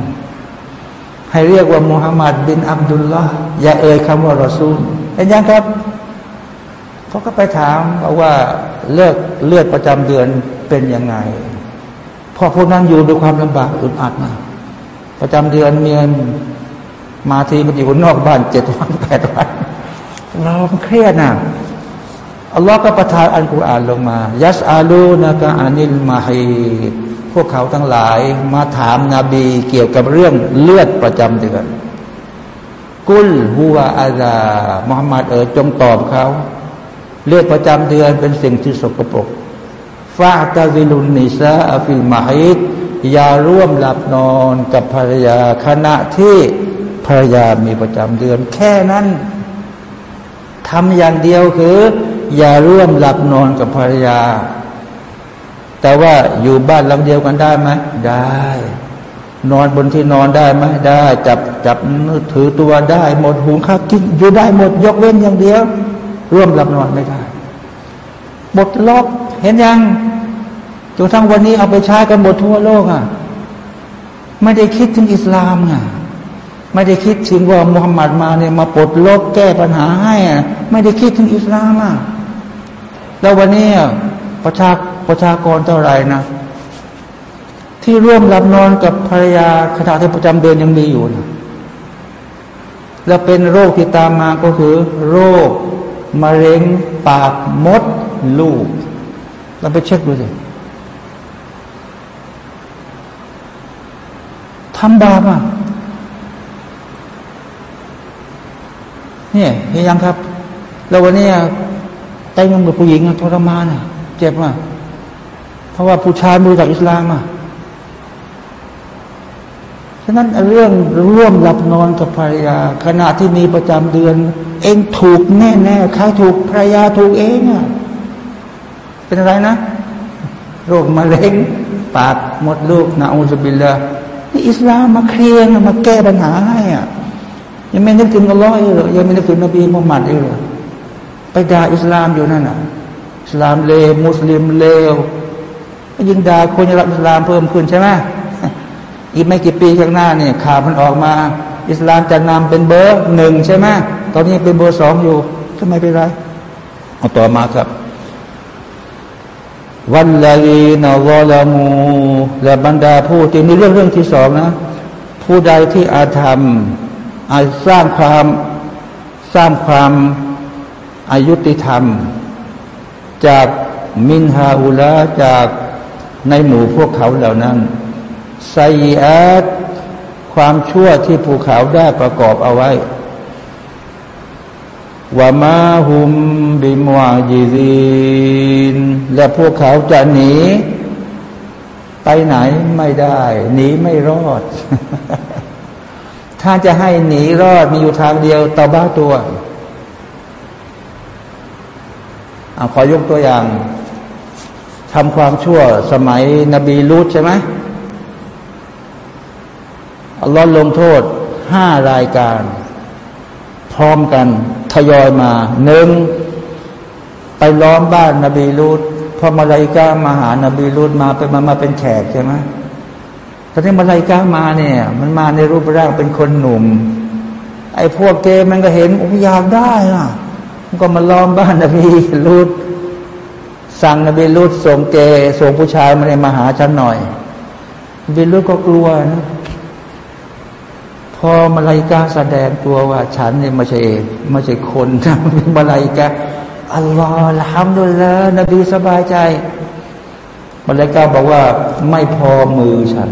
ให้เรียกว่ามุฮัมหมัดบินอับดุลละอย่าเอ่ยคำว่ารอซูลเห็นยังครับเขาก็ไปถามว่าเลือดเลือดประจำเดือนเป็นยังไงพอพวกนั้นอยู่ด้วยความลำบากอึดอัดนะ ประจำเดือนเมียนมาทีมันอยู่นอกบ้านเจ็ดวันแปดวันเราเครียดนะอัลลอฮ์ก็ประทานอัลกุรอานลงมา ยัสอาลูนะกะอานิลมาฮีพวกเขาทั้งหลายมาถามนาบีเกี่ยวกับเรื่องเลือดประจำเดือน กุลฮัวอาซามุฮัมมัดเอ๋ยจงตอบเขาเลือดประจำเดือนเป็นสิ่งที่สกปรกฟาตาซิลุนนิซาอฟิลมาฮิด อย่าร่วมหลับนอนกับภรรยาขณะที่ภรรยามีประจำเดือน แค่นั้นทำอย่างเดียวคือ อย่าร่วมหลับนอนกับภรรยา แต่ว่าอยู่บ้านหลังเดียวกันได้ไหมได้ นอนบนที่นอนได้ไหมได้ จับจับถือตัวได้หมดหุงข้าวกินอยู่ได้หมดยกเว้นอย่างเดียว ร่วมหลับนอนไม่ได้หมดล็อกเห็นยัง นทั้งวันนี้เอาไปใช้กันหมดทั่วโลกอะไม่ได้คิดถึงอิสลามอะไม่ได้คิดถึงว่ามุฮัมมัดมาเนี่ยมาปลดล็อกแก้ปัญหาให้อะไม่ได้คิดถึงอิสลามอะแล้ววันนี้ประชาประชากรเท่าไหร่นะที่ร่วมหลับนอนกับภรรยาขณะที่ประจำเดือนยังมีอยู่นะแล้วเป็นโรคที่ตามมาก็คือ โรคมะเร็งปากมดลูกเราไปเช็คดูสิ ทำบาปอะเนี่ยเห็นยังครับ แล้ววันนี้เต้นกับผู้หญิงทรมานอะ เจ็บอะเพราะว่าผู้ชายมือจากอิสลามอะฉะนั้นเรื่องร่วมหลับนอนกับภรรยา ขณะที่มีประจำเดือน เองถูกแน่แน่ใครถูกภรรยาถูกเองอะเป็นอะไรนะ โรคมะเร็ง ปากหมดลูกนะอุสบิลละ อิสลามมาเคลียร์มาแก้ปัญหาให้อะยังไม่นึกถึงอัลลอฮ์เลยยังไม่นึกถึงนบีมุฮัมมัดเลยไปด่าอิสลามอยู่นั่นอะอิสลามเลวมุสลิมเลวยิ่งด่าคนจะรับอิสลามเพิ่มขึ้นใช่ไหมอีกไม่กี่ปีข้างหน้าเนี่ยข่าวมันออกมา อิสลามจะนำเป็นเบอร์หนึ่งใช่ไหมตอนนี้เป็นเบอร์สองอยู่ทำไมเป็นไรเอาต่อมาครับ วันลาลีนาวลามูและบรรดาผู้ที่มีเรื่องเรื่องที่สองนะ ผู้ใดที่อาธรรมอาสร้างความสร้างความอายุติธรรม จากมินฮาอุลาจากในหมู่พวกเขาเหล่านั้นไซอาตความชั่วที่ภูเขาได้ประกอบเอาไว้ วามาหุมบิมวาจีซีนและพวกเขาจะหนี ไปไหนไม่ได้ หนีไม่รอด ถ้าจะให้หนีรอดมีอยู่ทางเดียวตาบ้าตัวอขอยกตัวอย่างทำความชั่วสมัยนบีลูดใช่ไหมอัลลอฮ์ลงโทษห้ารายการ พร้อมกัน ทยอยมาหนึ่งไปล้อมบ้านนบีลูดพอมาลายกามาหานบีลูดมาไปมามาเป็นแขกใช่ไหมตอนนี้มาลายกามาเนี่ย มันมาในรูปร่างเป็นคนหนุ่ม ไอ้พวกเกมันก็เห็นโอ้อยากได้อะมันก็มาล้อมบ้านนบีลูดสั่งนบีลูดส่งเกส่งผู้ชายมาในมาหาฉันหน่อยนบีลูดก็กลัวนะ พอมาลายกาแสดงตัวว่าฉันเนี่ยไม่ใช่ไม่ใช่คนนะมาลายกาอัลลอฮ์ละฮัมดุลละนบีสบายใจมาลายกาบอกว่าไม่พอมือฉัน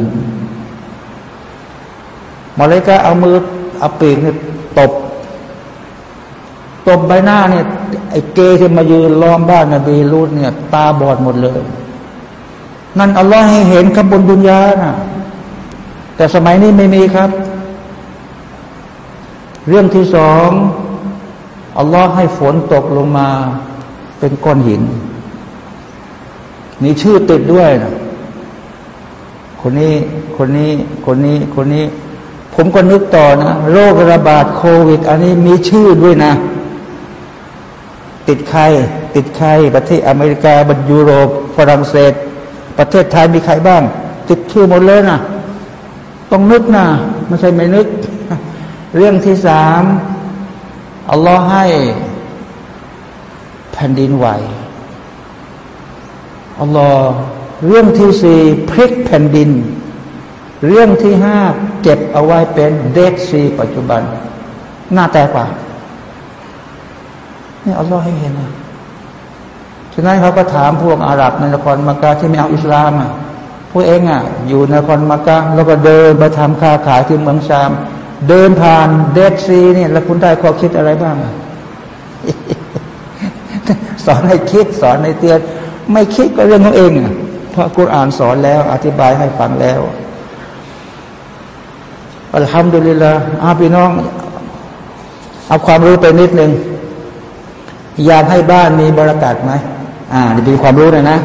มาลายกาเอามือเอาปีกเนี่ยตบตบใบหน้าเนี่ยไอ้เกที่มายืนล้อมบ้านนบีรูดเนี่ยตาบอดหมดเลย นั่นอัลลอฮ์ให้เห็นขบวนดุนยานะแต่สมัยนี้ไม่มีครับ เรื่องที่สองอัลลอฮ์ให้ฝนตกลงมาเป็นก้อนหิน มีชื่อติดด้วยนะคนนี้คนนี้คนนี้คนนี้ ผมก็นึกต่อนะโรคระบาดโควิด อันนี้มีชื่อด้วยนะ ติดใคร ติดใคร ประเทศอเมริกาบัตยุโรปฝรั่งเศส ประเทศไทยมีใครบ้าง ติดชื่อหมดเลยนะต้องนึกนะไม่ใช่ไม่นึก เรื่องที่สามอัลลอฮ์ให้แผ่นดินไหวอัลลอฮ์เรื่องที่สี่พลิกแผ่นดิน เรื่องที่ห้าเก็บเอาไว้เป็นเดซีปัจจุบัน หน้าแต่กว่านี่อัลลอฮ์ให้เห็นนะฉะนั้นเขาก็ถามพวกอาหรับในนครมักกะที่ไม่เอาอิสลามอะพวกเองอะอยู่นครมักกะแล้วก็เดินไปทำค้าขายที่เมืองชาม เดินผ่านเดดซีเนี่ยแล้วคุณได้ข้อคิดอะไรบ้างสอนให้คิดสอนให้เตือน ไม่คิดก็เรื่องของเองเพราะกุรอานสอนแล้ว อธิบายให้ฟังแล้วอัลฮัมดุลิลละอาพี่น้อง เอาความรู้ไปนิดนึงอยากให้บ้านมีบรากัดไหมอ่านี่เป็นความรู้นะนะ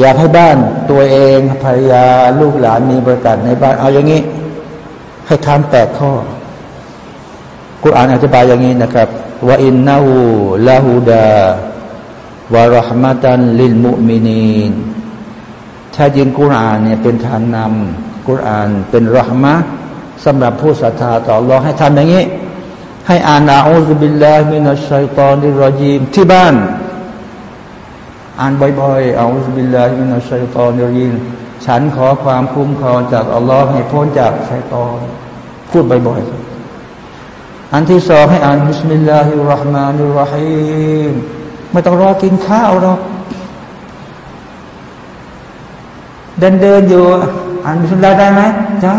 อยากให้บ้านตัวเองภรรยาลูกหลานมีบรากัดในบ้านเอาอย่างนี้ ให้ทำแปดข้อกุรอานอธิบายอย่างนี้นะครับว่าอินนาหูลาหูดาวารหมัตันลิลมุมินีนถ้ายิงกุรอานเนี่ยเป็นทางนำกุรอานเป็น رحمة สำหรับผู้ศรัทธาต่ออัลลอฮ์ให้ทำอย่างนี้ ให้อ่านأعوذ بالله من الشيطان الرجيم ที่บ้าน อ่านบ่อยๆأعوذ بالله من الشيطان الرجيم ฉันขอความคุ้มครองจากอัลลอฮ์ให้พ้นจากชัยตอนพูดบ่อยๆ อันที่สองให้อ่านبسم الله الرحمن الرحيم ไม่ต้องรอกินข้าวหรอกเดินเดินอยู่อ่าน بسم الله ได้ไหมได้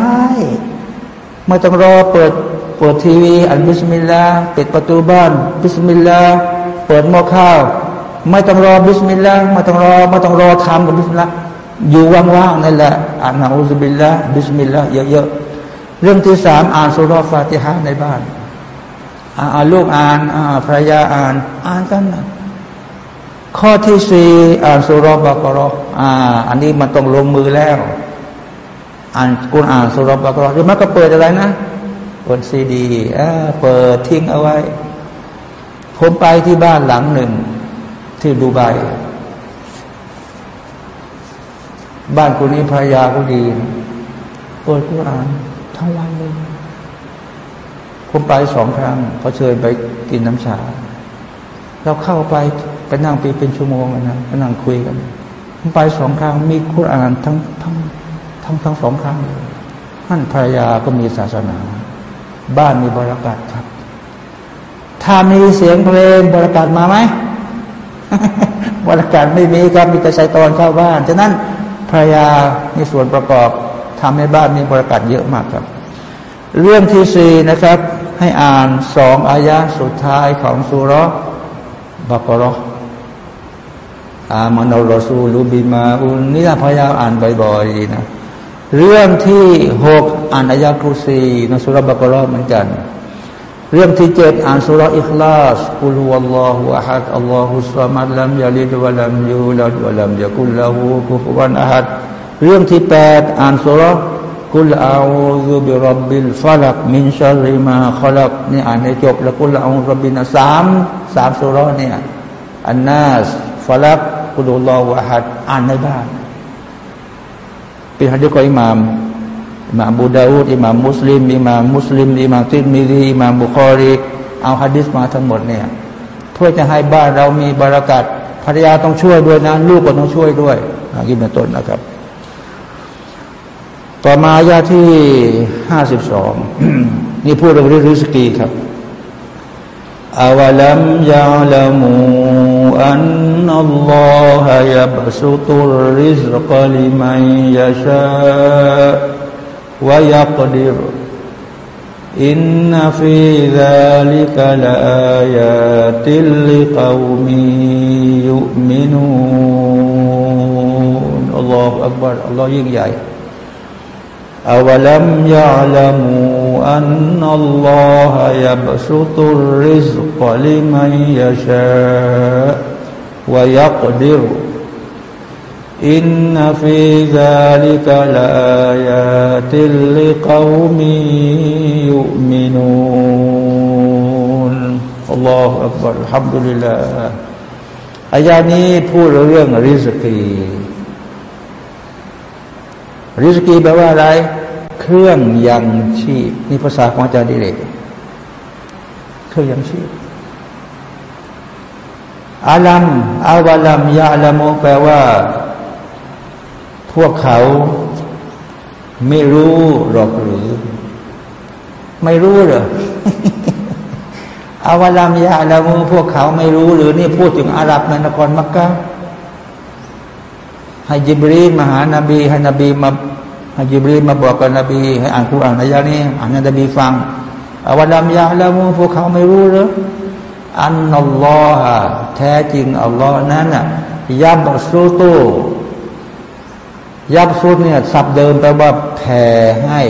ไม่ต้องรอเปิดเปิดทีวีอ่าน بسم الله ปิดประตูบ้าน بسم الله เปิดหม้อข้าว ไม่ต้องรอ بسم الله ไม่ต้องรอไม่ต้องรอทำกับ بسم الله อยู่ว่างๆนั่นแหละอ่าน أعوذ بالله بسم الله เยอะๆเรื่องที่สามอ่านซูเราะฮ์ฟาติฮะฮ์ในบ้านอ่านลูกอ่านอ่าภรรยาอ่าน อ่านกันนะข้อที่สี่อ่านซูเราะฮ์บะกอเราะฮ์อ่า อันนี้มันต้องลงมือแล้ว อ่านกุรอานอ่านซูเราะฮ์บะกอเราะฮ์หรือมันก็เปิดอะไรนะเปิดซีดีเปิดทิ้งเอาไว้ ผมไปที่บ้านหลังหนึ่ง ที่ดูไบ บ้านคนนี้ภรรยาก็ดีเปิดกุณอ่านทั้งวันเลยผมไปสองครั้งเขาเชิญไปกินน้ำชา เราเข้าไปไปนั่งปีเป็นชั่วโมงนะไปนั่งคุยกันผมไปสองครั้งมีคุรานทั้งทั้งทั้งทั้งสองครั้งท่านภรรยาก็มีศาสนา บ้านมีบริการครับ ถ้ามีเสียงเพลงบริการมาไหมบริการไม่มีครับมีแต่ใส่ตอนเข้าบ้านฉะนั้น ภรรยามีส่วนประกอบทำให้บ้านมีบริการเยอะมากครับ เรื่องที่สี่นะครับ ให้อ่านสองอายะสุดท้ายของสุรบักรออามันอรอซูลูบิมาอุนนี่พยายามอ่านบ่อยๆนะ เรื่องที่หกอ่านอายะคุซีในสุรบักรอเหมือนกัน เรื่องที่เจ็ดอ่านสุรอิคลาสกุลวัลลอฮุอะฮัดอัลลอฮุสซามัดลัมยาลิดวะลัมยูลัดวะลัมยากุลลาหูกุฟวันอะฮัดเรื่องที่แปดอ่านสุรกุลอาอูซุบิรับบิลฟาลักมินชาริมาขลักนี่อ่านให้จบ แล้วกุลอาอูรับบินสามสามสุรเนี่ยอันนาสฟาลักกุลลอวะฮัดอ่านในบ้านเป็นฮะดีษของอิหม่าม อิหม่ามบูดาอูดอิหม่ามมุสลิมอิหม่ามมุสลิมอิหม่ามติดมิดีอิหม่ามบุคอรีเอาฮะดิษมาทั้งหมดเนี่ยเพื่อจะให้บ้านเรามีบารักัดภรรยาต้องช่วยด้วยนะลูกก็ต้องช่วยด้วยอย่างนี้เป็นต้นนะครับ ต่อมายาที่ห้าสิบสองนี่พูดเรื่องริสกีครับอาวลัมยาลามูอันนัลลอฮะยับสุตุริสกลิมัยยาชา วะยักดิรอินนฟีซาลิกลาอายาติลิกาวมียุมินูนอัลลอฮฺอักบารอัลลอฮฺยิ่งใหญ่ أولم يعلموا أن الله يبسط الرزق لمن يشاء ويقدر إن في ذلك لآيات لقوم يؤمنون الله أكبر الحمد لله อายานี้พูดเรื่องริสกีริสกีแปลว่าอะไร เครื่องยังชีพนี่ภาษาของอาจารย์ดิเรกเครื่องยังชีพอาลัมอาวาลัมยาลาโมแปลว่า พวกเขาไม่รู้หรอกหรือ ไม่รู้เหรออาวลัมยาลาโมพวกเขาไม่รู้หรือนี่พูดถึงอาหรับในนครมักกะให้ยิบรีมาหานบีให้นบีมาให้ยิบรีมาบอกกับนบี ให้อ่านคุรานในยานี้อ่านให้นบีฟังอาวดามยาแล้วพวกเขาไม่รู้หรืออันนัลลอฮะแท้จริงอัลลอฮ์นั้นน่ะยับสูตู ยับสูตเนี่ยสับเดิมแปลว่าแผ่ให้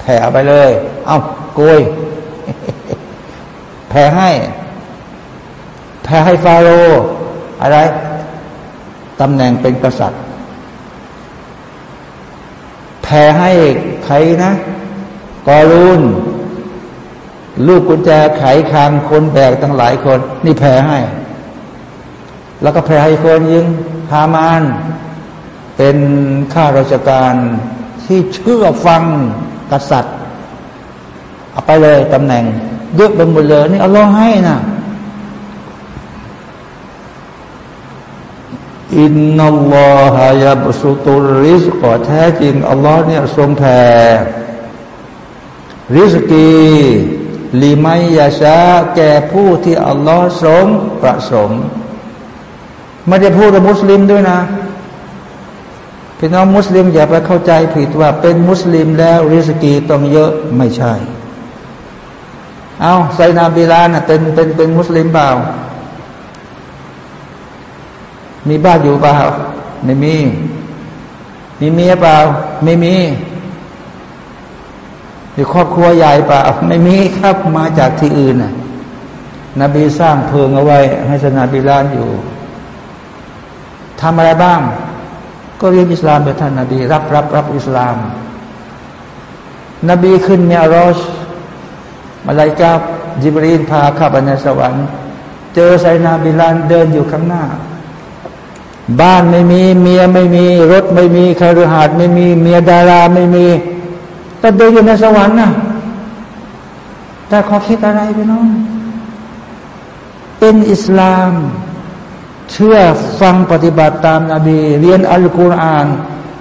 แผ่ไปเลย เอ้าโกยแผ่ให้ แผ่ให้ฟาโรอะไรตำแหน่งเป็นกษัตริย์ แผ่ให้ใครนะกอรูนลูกกุญแจไขคางคนแบกตั้งหลายคน นี่แผ่ให้ แล้วก็แผ่ให้คนยิงฮามาน เป็นข้าราชการที่เชื่อฟังกษัตริย์เอาไปเลยตำแหน่งเยอะไปหมดเลยนี่เอาล้อให้นะอินนัลลอฮะยาบสุตุริสก็แท้จริง อัลลอฮ์เนี่ยทรงแผ่ริสกีลีไมยาชาแก่ผู้ที่อัลลอฮ์ทรงประสงค์ไม่ได้พูดกับมุสลิมด้วยนะ พี่น้องมุสลิมอย่าไปเข้าใจผิดว่าเป็นมุสลิมแล้วริสกีต้องเยอะไม่ใช่ เอาไซนาบิลานะเป็นเป็นเป็นมุสลิมเปล่า มีบ้านอยู่เปล่าไม่มี มีเมียเปล่า ไม่มีมีครอบครัวใหญ่ป่ะไม่มีครับมาจากที่อื่นน่ะ นบีสร้างเพิงเอาไว้ ให้สนาบิลานอยู่ทำอะไรบ้าง ก็เรียนอิสลามแบบท่านนบีรับรับรับอิสลาม นบีขึ้นเมียรอชมาลายกาจิบรีนพาขับในสวรรค์ เจอไซนาบิลานเดินอยู่ข้างหน้า บ้านไม่มีเมียไม่มี รถไม่มีคารุหาดไม่มี เมียดาราไม่มี แต่เดินอยู่ในสวรรค์นะแต่ขอคิดอะไรไปน้องเป็นอิสลาม เชื่อฟังปฏิบัติตามนาบีเรียนอัลกุรอาน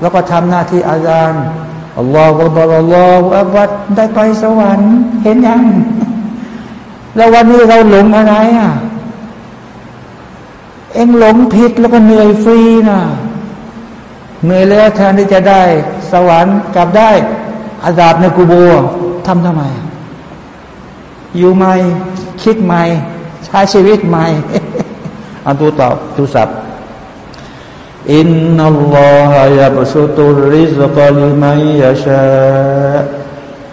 แล้วก็ทำหน้าที่อาจารย์อัลลอฮฺบารัลลอฮฺอับัดได้ไปสวรรค์ เห็นยัง แล้ววันนี้เราหลงอะไรอะ เอ็งหลงผิดแล้วก็เหนื่อยฟรีนะเหนื่อยแล้วแทนที่จะได้ สวรรค์กลับได้อาดาบในกูโบทำทำไม อยู่ใหม่ คิดใหม่ ใช้ชีวิตใหม่ อันตัวตอบตัวสับอินนัลลอฮฺยับสุตุริสกลิมัยยาชา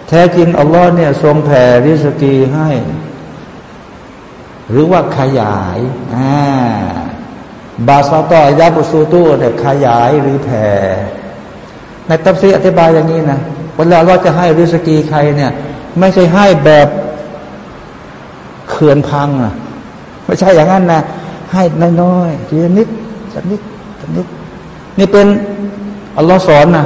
แท้จริงอัลลอฮ์เนี่ยทรงแผ่ริสกีให้ หรือว่าขยายอ่าบาสาตอยาบุสูตูเนี่ยขยายหรือแผ่ในตัฟซีอธิบายอย่างนี้นะเวลาเราจะให้ริสกีใครเนี่ย ไม่ใช่ให้แบบเขื่อนพังอะไม่ใช่อย่างนั้นนะ ให้น้อยๆทีนิดสักนิดสักนิด นี่เป็นอัลลอฮ์สอนนะ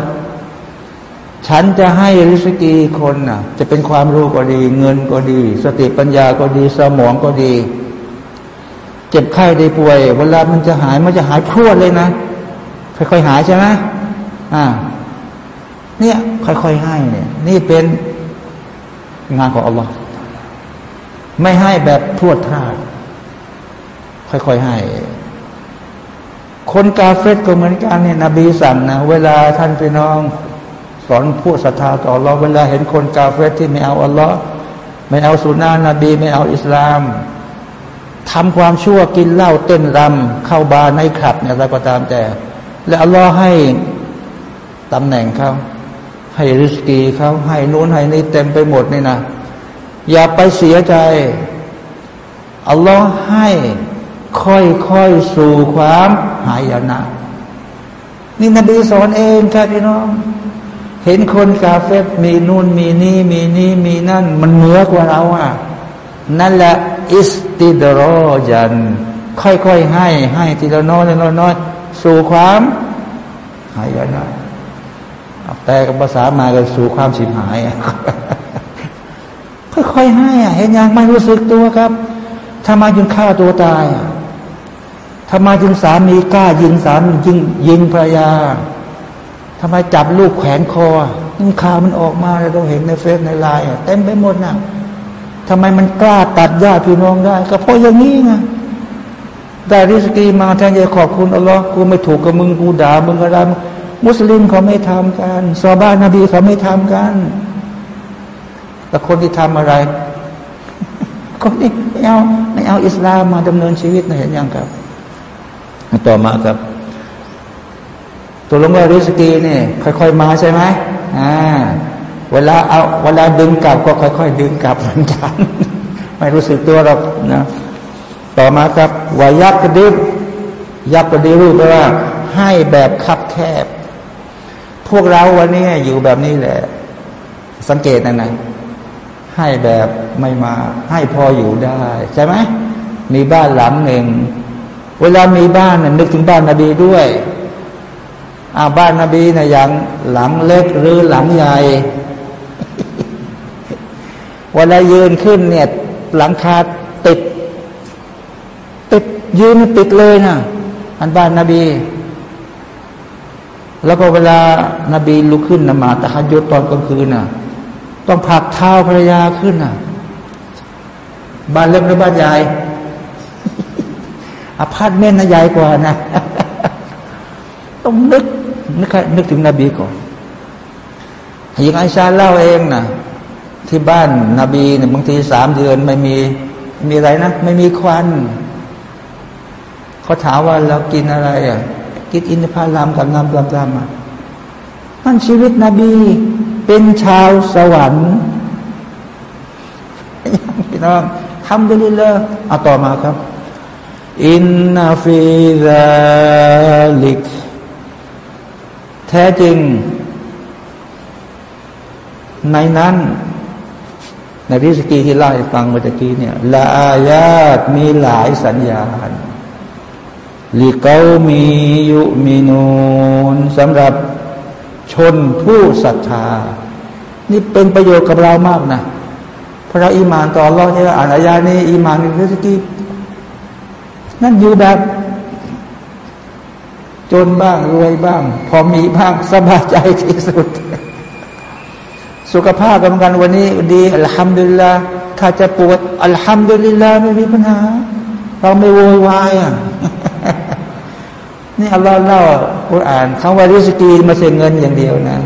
ฉันจะให้ริสกีคนน่ะ จะเป็นความรู้ก็ดี เงินก็ดี สติปัญญาก็ดี สมองก็ดี เจ็บไข้ได้ป่วย เวลามันจะหายมันจะหายพรวดเลยนะค่อยๆหายใช่ไหมอ่า เนี่ยค่อยๆให้เนี่ย นี่เป็นงานของอัลลอฮ์ไม่ให้แบบพรวดพลาด ค่อยๆให้ คนกาเฟตก็เหมือนกันเนี่ยนบีสั่งนะเวลาท่านพี่น้อง สอนผู้ศรัทธาต่อเราเวลาเห็นคนกาเฟตที่ไม่เอาอัลลอฮ์ไม่เอาสุนานะนบีไม่เอาอิสลามทำความชั่วกินเหล้าเต้นรำเข้าบาร์ในขับเนี่ยอะไรก็ตามแต่ แล้วอัลลอฮ์ให้ตำแหน่งเขาให้ริสกีเขาให้นู้นให้นี่เต็มไปหมดนี่นะ อย่าไปเสียใจ อัลลอฮ์ให้ ค่อยๆสู่ความหายนะนี่นบีสอนเองครับพี่น้อง เห็นคนกาเฟตมีนู่นมีนี่ มีนี่มีนั่น มันเหนือกว่าเราอะ นั่นแหละอิสติดรอจัน ค่อยๆให้ให้ทีละน้อยทีละน้อยสู่ความหายนะแต่กับภาษามาก็สู่ความสิบหายค่อยๆให้อะเห็นยังไม่รู้สึกตัวครับทำไมาจึงฆ่าตัวตาย ทำไมจึงสามีกล้ายิงสามียิงยิงภรรยาทำไมจับลูกแขวนคอนี่ข่าวมันออกมาเราเห็นในเฟซในไลน์เต็มไปหมดนะทำไมมันกล้าตัดญาติพี่น้องได้ ก็เพราะอย่างนี้ไงได้ริสกีมาแทนจะขอบคุณอัลลอฮ์กูไม่ถูกกับมึงกูด่ามึงอะไรมุสลิมเขาไม่ทำกันซอบ้านนบีเขาไม่ทำกันแต่คนที่ทำอะไรคนที่ไม่เอาไม่เอาอิสลามมาดำเนินชีวิตนะเห็นยังครับ ต่อมาครับตัวลงว่าริสกีเนี่ยค่อย ๆ มาใช่ไหมอ่าเวลาเอาเวลาดึงกลับก็ค่อย ๆ ดึงกลับเหมือนกันไม่รู้สึกตัวหรอกนะต่อมาครับวายับกระดิบยับกระดิบรู้แปลว่า ให้แบบคับแคบ พวกเราวันนี้อยู่แบบนี้แหละ สังเกตนะนะให้แบบไม่มา ให้พออยู่ได้ ใช่ไหมมีบ้านหลังหนึ่ง เวลามีบ้านนึกถึงบ้านนบีด้วยอาบ้านนบีนะอย่างหลังเล็กหรือหลังใหญ่เวลายืนขึ้นเนี่ยหลังคาติด ติดยืนติดเลยนะอันบ้านนบี แล้วก็เวลานบีลุกขึ้นนมาซตะฮัจญุดตอนกลางคืนน่ะ ต้องผลักเท้าภรรยาขึ้นน่ะ บ้านเล็กหรือบ้านใหญ่ อพาร์ตเมนต์นะใหญ่กว่านะ ต้องนึกนึกนึกถึงนบีก่อนยิงไอชาเล่าเองนะที่บ้านนบีเนี่ยบางทีสามเดือนไม่มีมีอะไรนะ ไม่มีควันเขาถามว่าเรากินอะไรอะกินอินทผลัมกับน้ำปลาๆมามันชีวิตนบีเป็นชาวสวรรค์พี่น้องทำดุลิลละเอาต่อมาครับ อินนาฟิซาลิก แท้จริง ในนั้น ในริสกีที่เล่าให้ฟังเมื่อกี้เนี่ยละอายาตมีหลายสัญญาณลิเกามียุมีนูนสำหรับชนผู้ศรัทธา นี่เป็นประโยชน์กับเรามากนะ พระอิมานต่อรอดเนี่ยอ่านอายานี้อิมานในริสกี นั่นอยู่แบบจนบ้างรวยบ้าง พอมีบ้างสบายใจที่สุด สุขภาพกำกันวันนี้ดี الحمد لله ถ้าจะปวด الحمد لله ไม่มีปัญหา เราไม่โวยวายอะนี่อัลลอฮ์เล่าคุรอานคำว่าริสกีไม่ใช่เงินอย่างเดียวนะ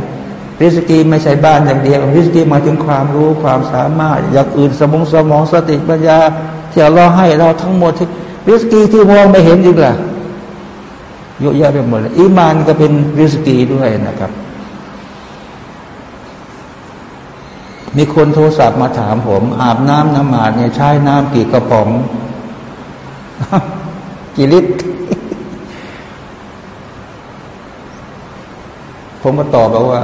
ริสกีไม่ใช่บ้านอย่างเดียวริสกีมาถึงความรู้ความสามารถ อย่างอื่นสมองสมองสติปัญญาที่อัลลอฮ์ให้เราทั้งหมดที่ ริสกีที่มองไม่เห็นอีกล่ะเยอะแยะไปหมดเลยอีมานก็เป็นริสกีด้วยนะครับ มีคนโทรศัพท์มาถามผม อาบน้ำน้ำหมาดเนี่ยใช้น้ำกี่กระป๋องกี่ลิตรผมก็ตอบบอกว่า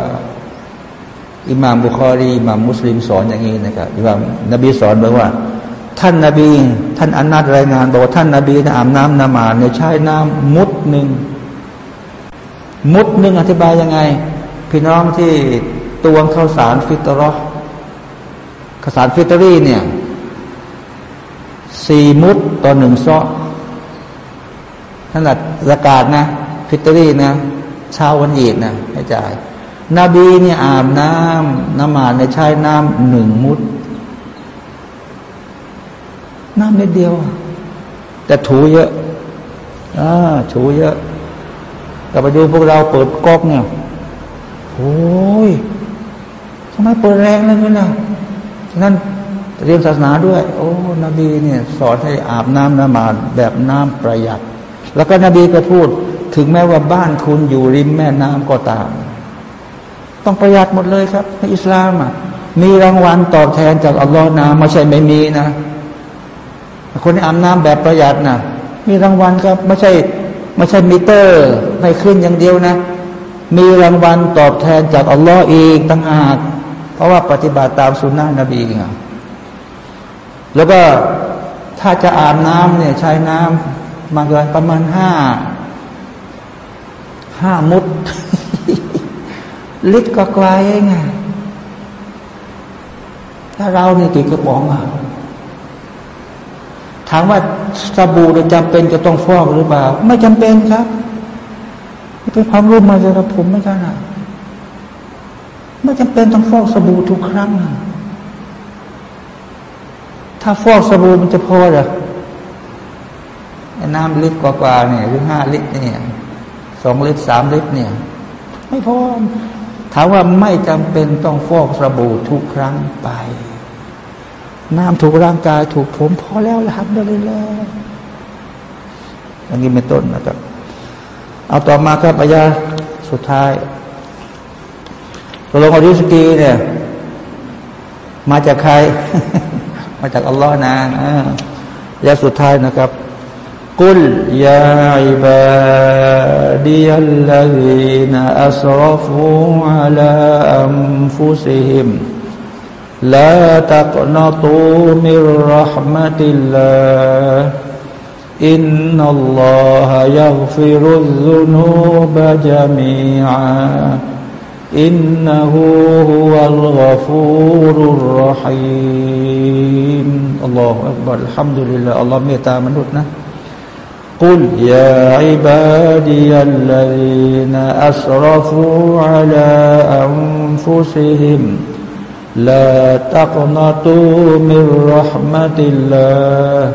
อิหม่ามบุคอรีอิหม่ามมุสลิมสอนอย่างนี้นะครับอิหม่ามนบีสอนบอกว่า ท่านนาบี ท่านอนัตรายงานบอกว่าท่านนาบีอาบน้ำนมาเนี่ยใช้น้ำมุดหนึ่งมุดหนึ่งอธิบายยังไง พี่น้องที่ตวงข้าวสารฟิตรอข้าวสารฟิตรีเนี่ยสี่มุดต่อหนึ่งซอขนาดรากาศนะ ฟิตรีนะเช้าวันอีดนะให้จ่ายนบีเนี่ยอาบน้ำน้ำมาในใช้น้ำหนึ่งมุด น้ำเม็ดเดียว แต่ถูเยอะอ่าถูเยอะ แต่ไปดูพวกเราเปิดก๊อกเนี่ยโอ้ยทำไมเปิดแรงเลยนะฉะนั้นเรียนศาสนาด้วย โอ้นบีเนี่ย สอนให้อาบน้ำน้ำมาแบบน้ำประหยัด แล้วก็นบีก็พูด ถึงแม้ว่าบ้านคุณอยู่ริมแม่น้ำก็ตาม ต้องประหยัดหมดเลยครับในอิสลามอะมีรางวัลตอบแทนจากอัลลอฮ์นะไม่ใช่ไม่มีนะ คนที่อาบน้ำแบบประหยัดนะมีรางวัลครับไม่ใช่ไม่ใช่มิเตอร์ไม่ขึ้นอย่างเดียวนะ มีรางวัลตอบแทนจากอัลลอฮ์อีกตั้งหาก เพราะว่าปฏิบัติตามสุนนะนบีไงแล้วก็ถ้าจะอาบน้ำเนี่ยใช้น้ำมาเกินประมาณห้าห้ามุด ลิตรก็ไกลไงถ้าเราเนี่ยกี่กระป๋องอะ ถามว่าสบู่จำเป็นจะต้องฟอกหรือเปล่า ไม่จำเป็นครับเป็นความรู้มาจากผมไม่กันะไม่จำเป็นต้องฟอกสบู่ทุกครั้งถ้าฟอกสบู่มันจะพอหรอน้ำลิตรกว่าๆเนี่ยหรือห้าลิตรเนี่ยสองลิตรสามลิตรเนี่ย ไม่พอถามว่าไม่จำเป็นต้องฟอกสบู่ทุกครั้งไป น้ำถูกร่างกายถูกผมพอแล้วละครับได้เลยแล้วอย่างนี้เป็นต้นนะครับ เอาต่อมาครับอายาสุดท้ายตักลงอริสกีเนี่ย มาจากใคร มาจากอัลลอฮ์นะยาสุดท้ายนะครับกุลยาอิบาดียัลลีนอัสรฟูอัลอัมฟุซิฮิม لا تقنطوا من رحمة الله إن الله يغفر الذنوب جميعا إنه هو الغفور الرحيم الله أكبر الحمد لله الله เมตตามนุษย์นะ قل يا عبادي الذين أسرفوا على أنفسهم لا تقنطوا من رحمة الله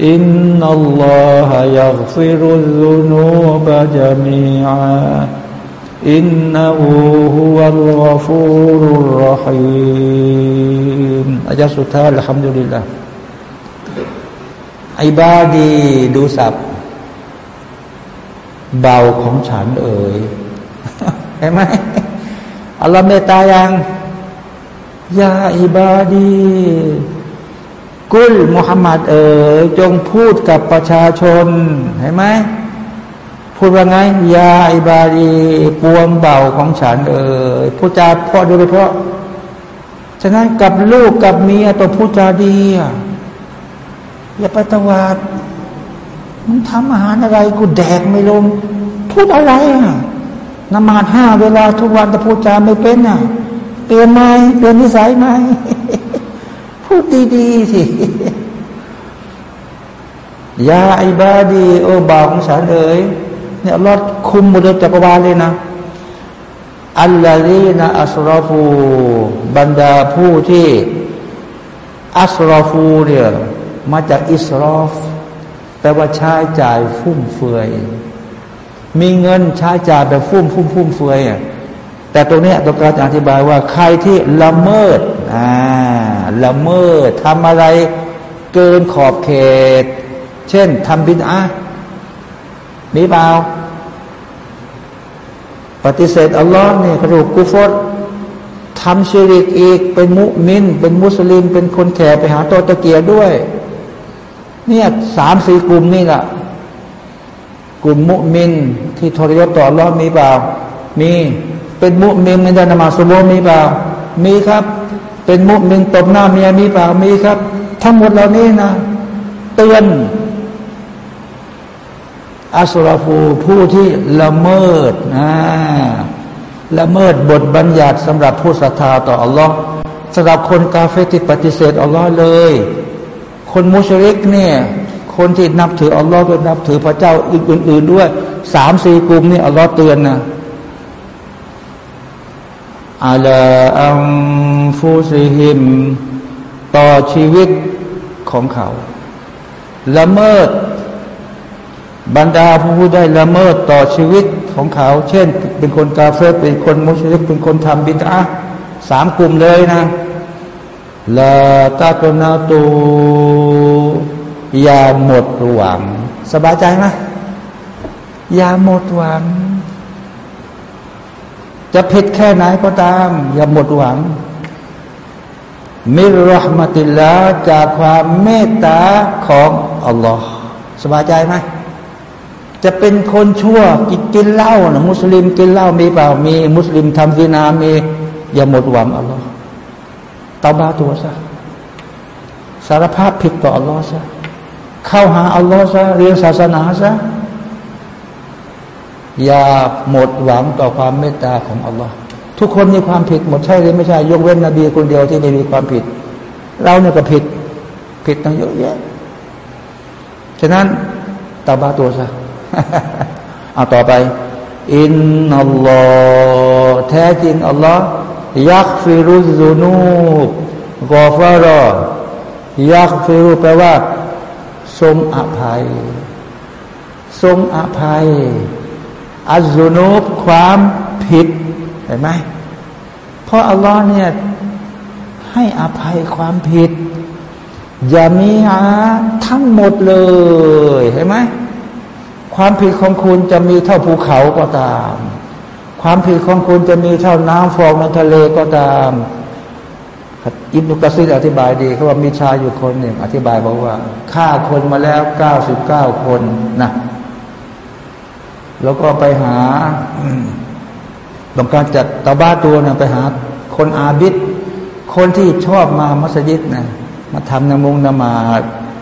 إن الله يغفر الذنوب جميعا إنه هو الغفور الرحيم أجل سبحانه الحمد لله ไอบาดีดูสับเบาของฉันเอ่ยเห็นไหม อัลลอฮ์เมตตายัง ยาอิบาดีกุลมุฮัมมัดเอ๋ยจงพูดกับประชาชนเห็นไหมพูดว่าไงยาอิบาดีปวงเบาของฉันเอ๋ยพูดจาพ่อโดยเฉพาะฉะนั้นกับลูกกับเมียต้องพูดจาดีอย่าไปตวาดมึงทำอาหารอะไรกูแดกไม่ลงพูดอะไรอะนมาดห้าเวลาทุกวันแต่พูดจาไม่เป็นอะ เปลี่ยนไหมเปลี่ยนนิสัยไหมพูดดีๆสิยาอิบาดีโอบาของฉันเอ๋ยเนี่ยรอดคุมหมดเลยจักรวาลเลยนะอัลลอฮีนะอัสรอฟูบรรดาผู้ที่อัสรอฟูเนี่ยมาจากอิสรอฟแปลว่าใช้จ่ายฟุ่มเฟือย มีเงินใช้จ่ายแบบฟุ่มฟุ่มฟุ่มเฟือยอะ แต่ตรงนี้ต้องการจะอธิบายว่าใครที่ละเมิดอ่าละเมิดทำอะไรเกินขอบเขต เช่นทำบินอามีเปล่าปฏิเสธอัลลอฮ์เนี่ยกระดูกกุฟรทำชีริกอีกเป็นมุมิน เป็นมุสลิม เป็นคนแขไปหาตัวตะเกียด้วย เนี่ยสามสี่กลุ่มนี่แหละกลุ่มมุมินที่ทรยศต่ออัลลอฮ์มีเปล่า มี เป็นมุมินในดานมาสุโบมีเปล่า มีครับ เป็นมุมินตบหน้าเมียมีเปล่ามีครับ ทั้งหมดเหล่านี้นะ เตือนอัสราฟูผู้ที่ละเมิดนะละเมิดบทบัญญัติสำหรับผู้ศรัทธาต่ออัลลอฮ์สำหรับคนกาเฟที่ปฏิเสธอัลลอฮ์เลย คนมุชริกเนี่ยคนที่นับถืออัลลอฮ์ด้วยนับถือพระเจ้าอื่นๆด้วยสามสี่กลุ่มนี่อัลลอฮ์เตือนนะ อาลาอัมฟูซิฮิมต่อชีวิตของเขา ละเมิด บรรดาผู้ได้ละเมิดต่อชีวิตของเขา เช่น เป็นคนกาเฟเป็นคนมุชลิกเป็นคนทำบิดาสามกลุ่มเลยนะลาตาตนาตูอย่าหมดหวัง สบายใจไหมอย่าหมดหวัง จะผิดแค่ไหนก็ตาม อย่าหมดหวัง มิรหมติลลาจากความเมตตาของอัลลอฮ์สบายใจไหมจะเป็นคนชั่วกินกินเหล้านะมุสลิมกินเหล้ามีเปล่ามีมุสลิมทำดีนามีอย่าหมดหวังอัลลอฮ์ตาบาตัวซะสารภาพผิดต่ออัลลอฮ์ซะเข้าหาอัลลอฮ์ซะเรียนศาสนาซะ อย่าหมดหวังต่อความเมตตาของอัลลอฮ์ทุกคนมีความผิดหมดใช่หรือไม่ใช่ ยกเว้นนบีคนเดียวที่ไม่มีความผิด เราเนี่ยก็ผิด ผิดตั้งเยอะแยะฉะนั้นตาบาตัวซะเอาต่อไป อินนัลลอฮ์แท้จริงอัลลอฮ์ยักฟิรุซูนูบกอฟารอยักฟิรุแปลว่า ทรงอภัย ทรงอภัย อัลลนูบความผิดเห็นไหมเพราะอัลลอฮ์เนี่ยให้อภัยความผิดอย่ามีอาทั้งหมดเลยเห็นไหมความผิดของคุณจะมีเท่าภูเขาก็ตาม ความผิดของคุณจะมีเท่าน้ำฟองในทะเลก็ตามอิบนุกะซีดอธิบายดีเขาว่ามีชายอยู่คนหนึ่ง อธิบายบอกว่าฆ่าคนมาแล้วเก้าสิบเก้าคนนะ แล้วก็ไปหาต้องการจัดตาบ้าตัวนะไปหาคนอาบิดคนที่ชอบมามัสยิดนะมาทำนมุงนมา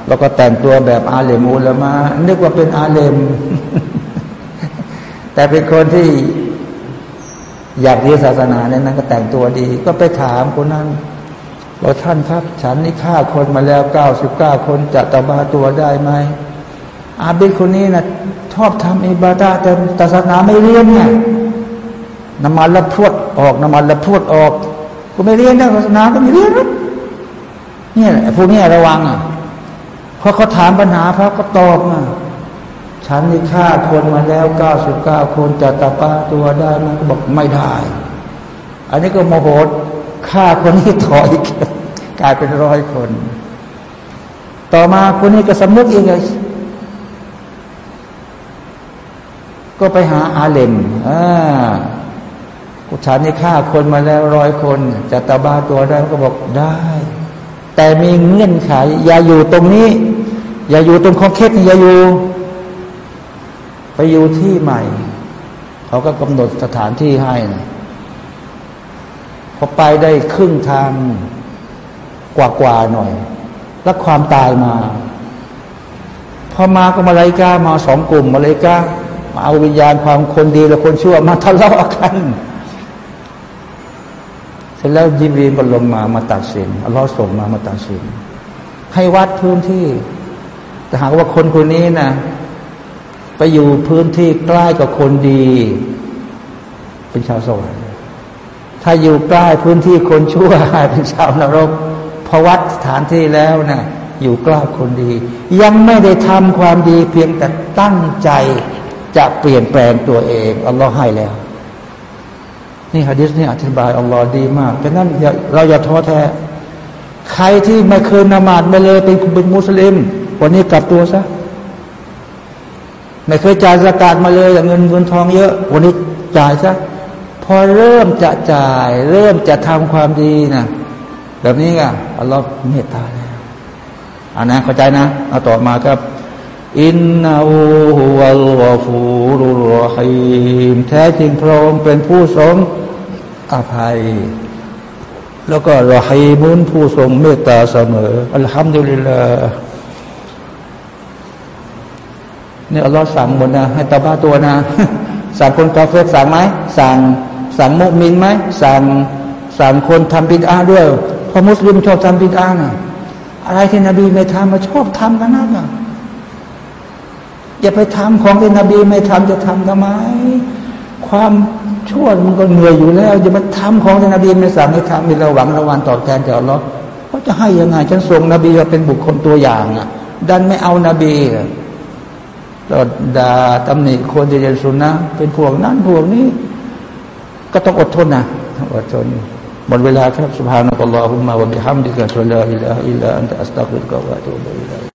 แล้วก็แต่งตัวแบบอาเลมูลมานึกว่าเป็นอาเลม แต่เป็นคนที่อยากเรียนศาสนาเนี่ยนั้นก็แต่งตัวดี ก็ไปถามคนนั้นเราท่านครับ ฉันนี่ฆ่าคนมาแล้วเก้าสิบเก้าคนจะตบาตัวได้ไหม อาบิดคนนี้นะชอบทำอิบาดาแต่ศาสนาไม่เรียนเนี่ยน้ำมันละพรวดออกน้ำมันละพรวดออกก็ไม่เรียนนะศาสนาก็ไม่เรียนเนี่ยพวกนี้ระวังอะพอเขาถามปัญหาพระก็ตอบมาฉันนี่ฆ่าคนมาแล้วเก้าสิบเก้าคนจะตะปาตัวได้มันก็บอกไม่ได้ อันนี้ก็โมโหฆ่าคนที่ถอยกลายเป็นร้อยคน ต่อมาคนนี้ก็สำนึกอีกไง ก็ไปหาอาเลมอ่ากูฉันนี่ฆ่าคนมาแล้วร้อยคนจะตาบ้าตัวได้ก็บอกได้ แต่มีเงื่อนไข อย่าอยู่ตรงนี้ อย่าอยู่ตรงคอเคสอย่าอยู่ ไปอยู่ที่ใหม่ เขาก็กำหนดสถานที่ให้นะพอไปได้ครึ่งทางกว่าๆหน่อย แล้วความตายมา พอมาก็มาเลกามาสองกลุ่มมาเลกา มาเอาวิญญาณความคนดีและคนชั่วมาทะเลาะกัน เสร็จแล้วยิบรีนก็ลงมามาตัดสินอัลลอฮ์ส่งมามาตัดสิน ให้วัดพื้นที่ แต่หากว่าคนคนนี้นะไปอยู่พื้นที่ใกล้กับคนดี เป็นชาวสวรรค์ถ้าอยู่ใกล้พื้นที่คนชั่วเป็นชาวนรกพอวัดสถานที่แล้วนะอยู่ใกล้คนดี ยังไม่ได้ทำความดีเพียงแต่ตั้งใจ จะเปลี่ยนแปลงตัวเองอัลลอฮ์ให้แล้ว นี่ฮะดิษนี่อธิบายอัลลอฮ์ดีมากดังนั้นเราอย่าท้อแท้ ใครที่ไม่เคยนมาดมาเลยเป็นเป็นมุสลิม วันนี้กลับตัวซะไม่เคยจ่ายสกาดมาเลยเงินเงินทองเยอะ วันนี้จ่ายซะพอเริ่มจะจ่าย เริ่มจะทำความดีนะแบบนี้อะอัลลอฮ์เมตตาแล้วอันนะเข้าใจนะเอาต่อมาครับ อินนาอูฮุวัลกอฟูรุรอฮีมแท้จริงพระองค์เป็นผู้ทรงอภัย แล้วก็รอฮีมุนผู้ทรงเมตตาเสมออัลฮัมดุลิลลาห์นี่อัลลอฮ์สั่งหมดนะให้ตาบ้าตัวนะ สั่งคนกาเฟสสั่งไหมสั่งสั่งมุมินไหมสั่งสั่งคนทำบิดอาด้วยเพราะมุสลิมชอบทำบิดอานะอะไรที่นบีไม่ทำมาชอบทำกันนั่นนะ อย่าไปทำของที่นบีไม่ทำจะทำทำไม ความชั่วมันก็เหนื่อยอยู่แล้วอย่ามาทำของที่นบีไม่สั่งไม่ทำมีระหวังระวันตอบแทนแต่อัลลอฮ์เขาจะให้ยังไงฉันส่งนบีมาเป็นบุคคลตัวอย่างอะ ดันไม่เอานบีเราด่าตำหนิคนที่เรียนสุนนะเป็นพวกนั้นพวกนี้ ก็ต้องอดทนนะอดทนหมดเวลาครับสุภาพนักอัลลอฮุมะวะบิฮัมดิกะตุลลาอิลลาอิลลาอันตะอัสตักฟิรุกะวะตุบิลลา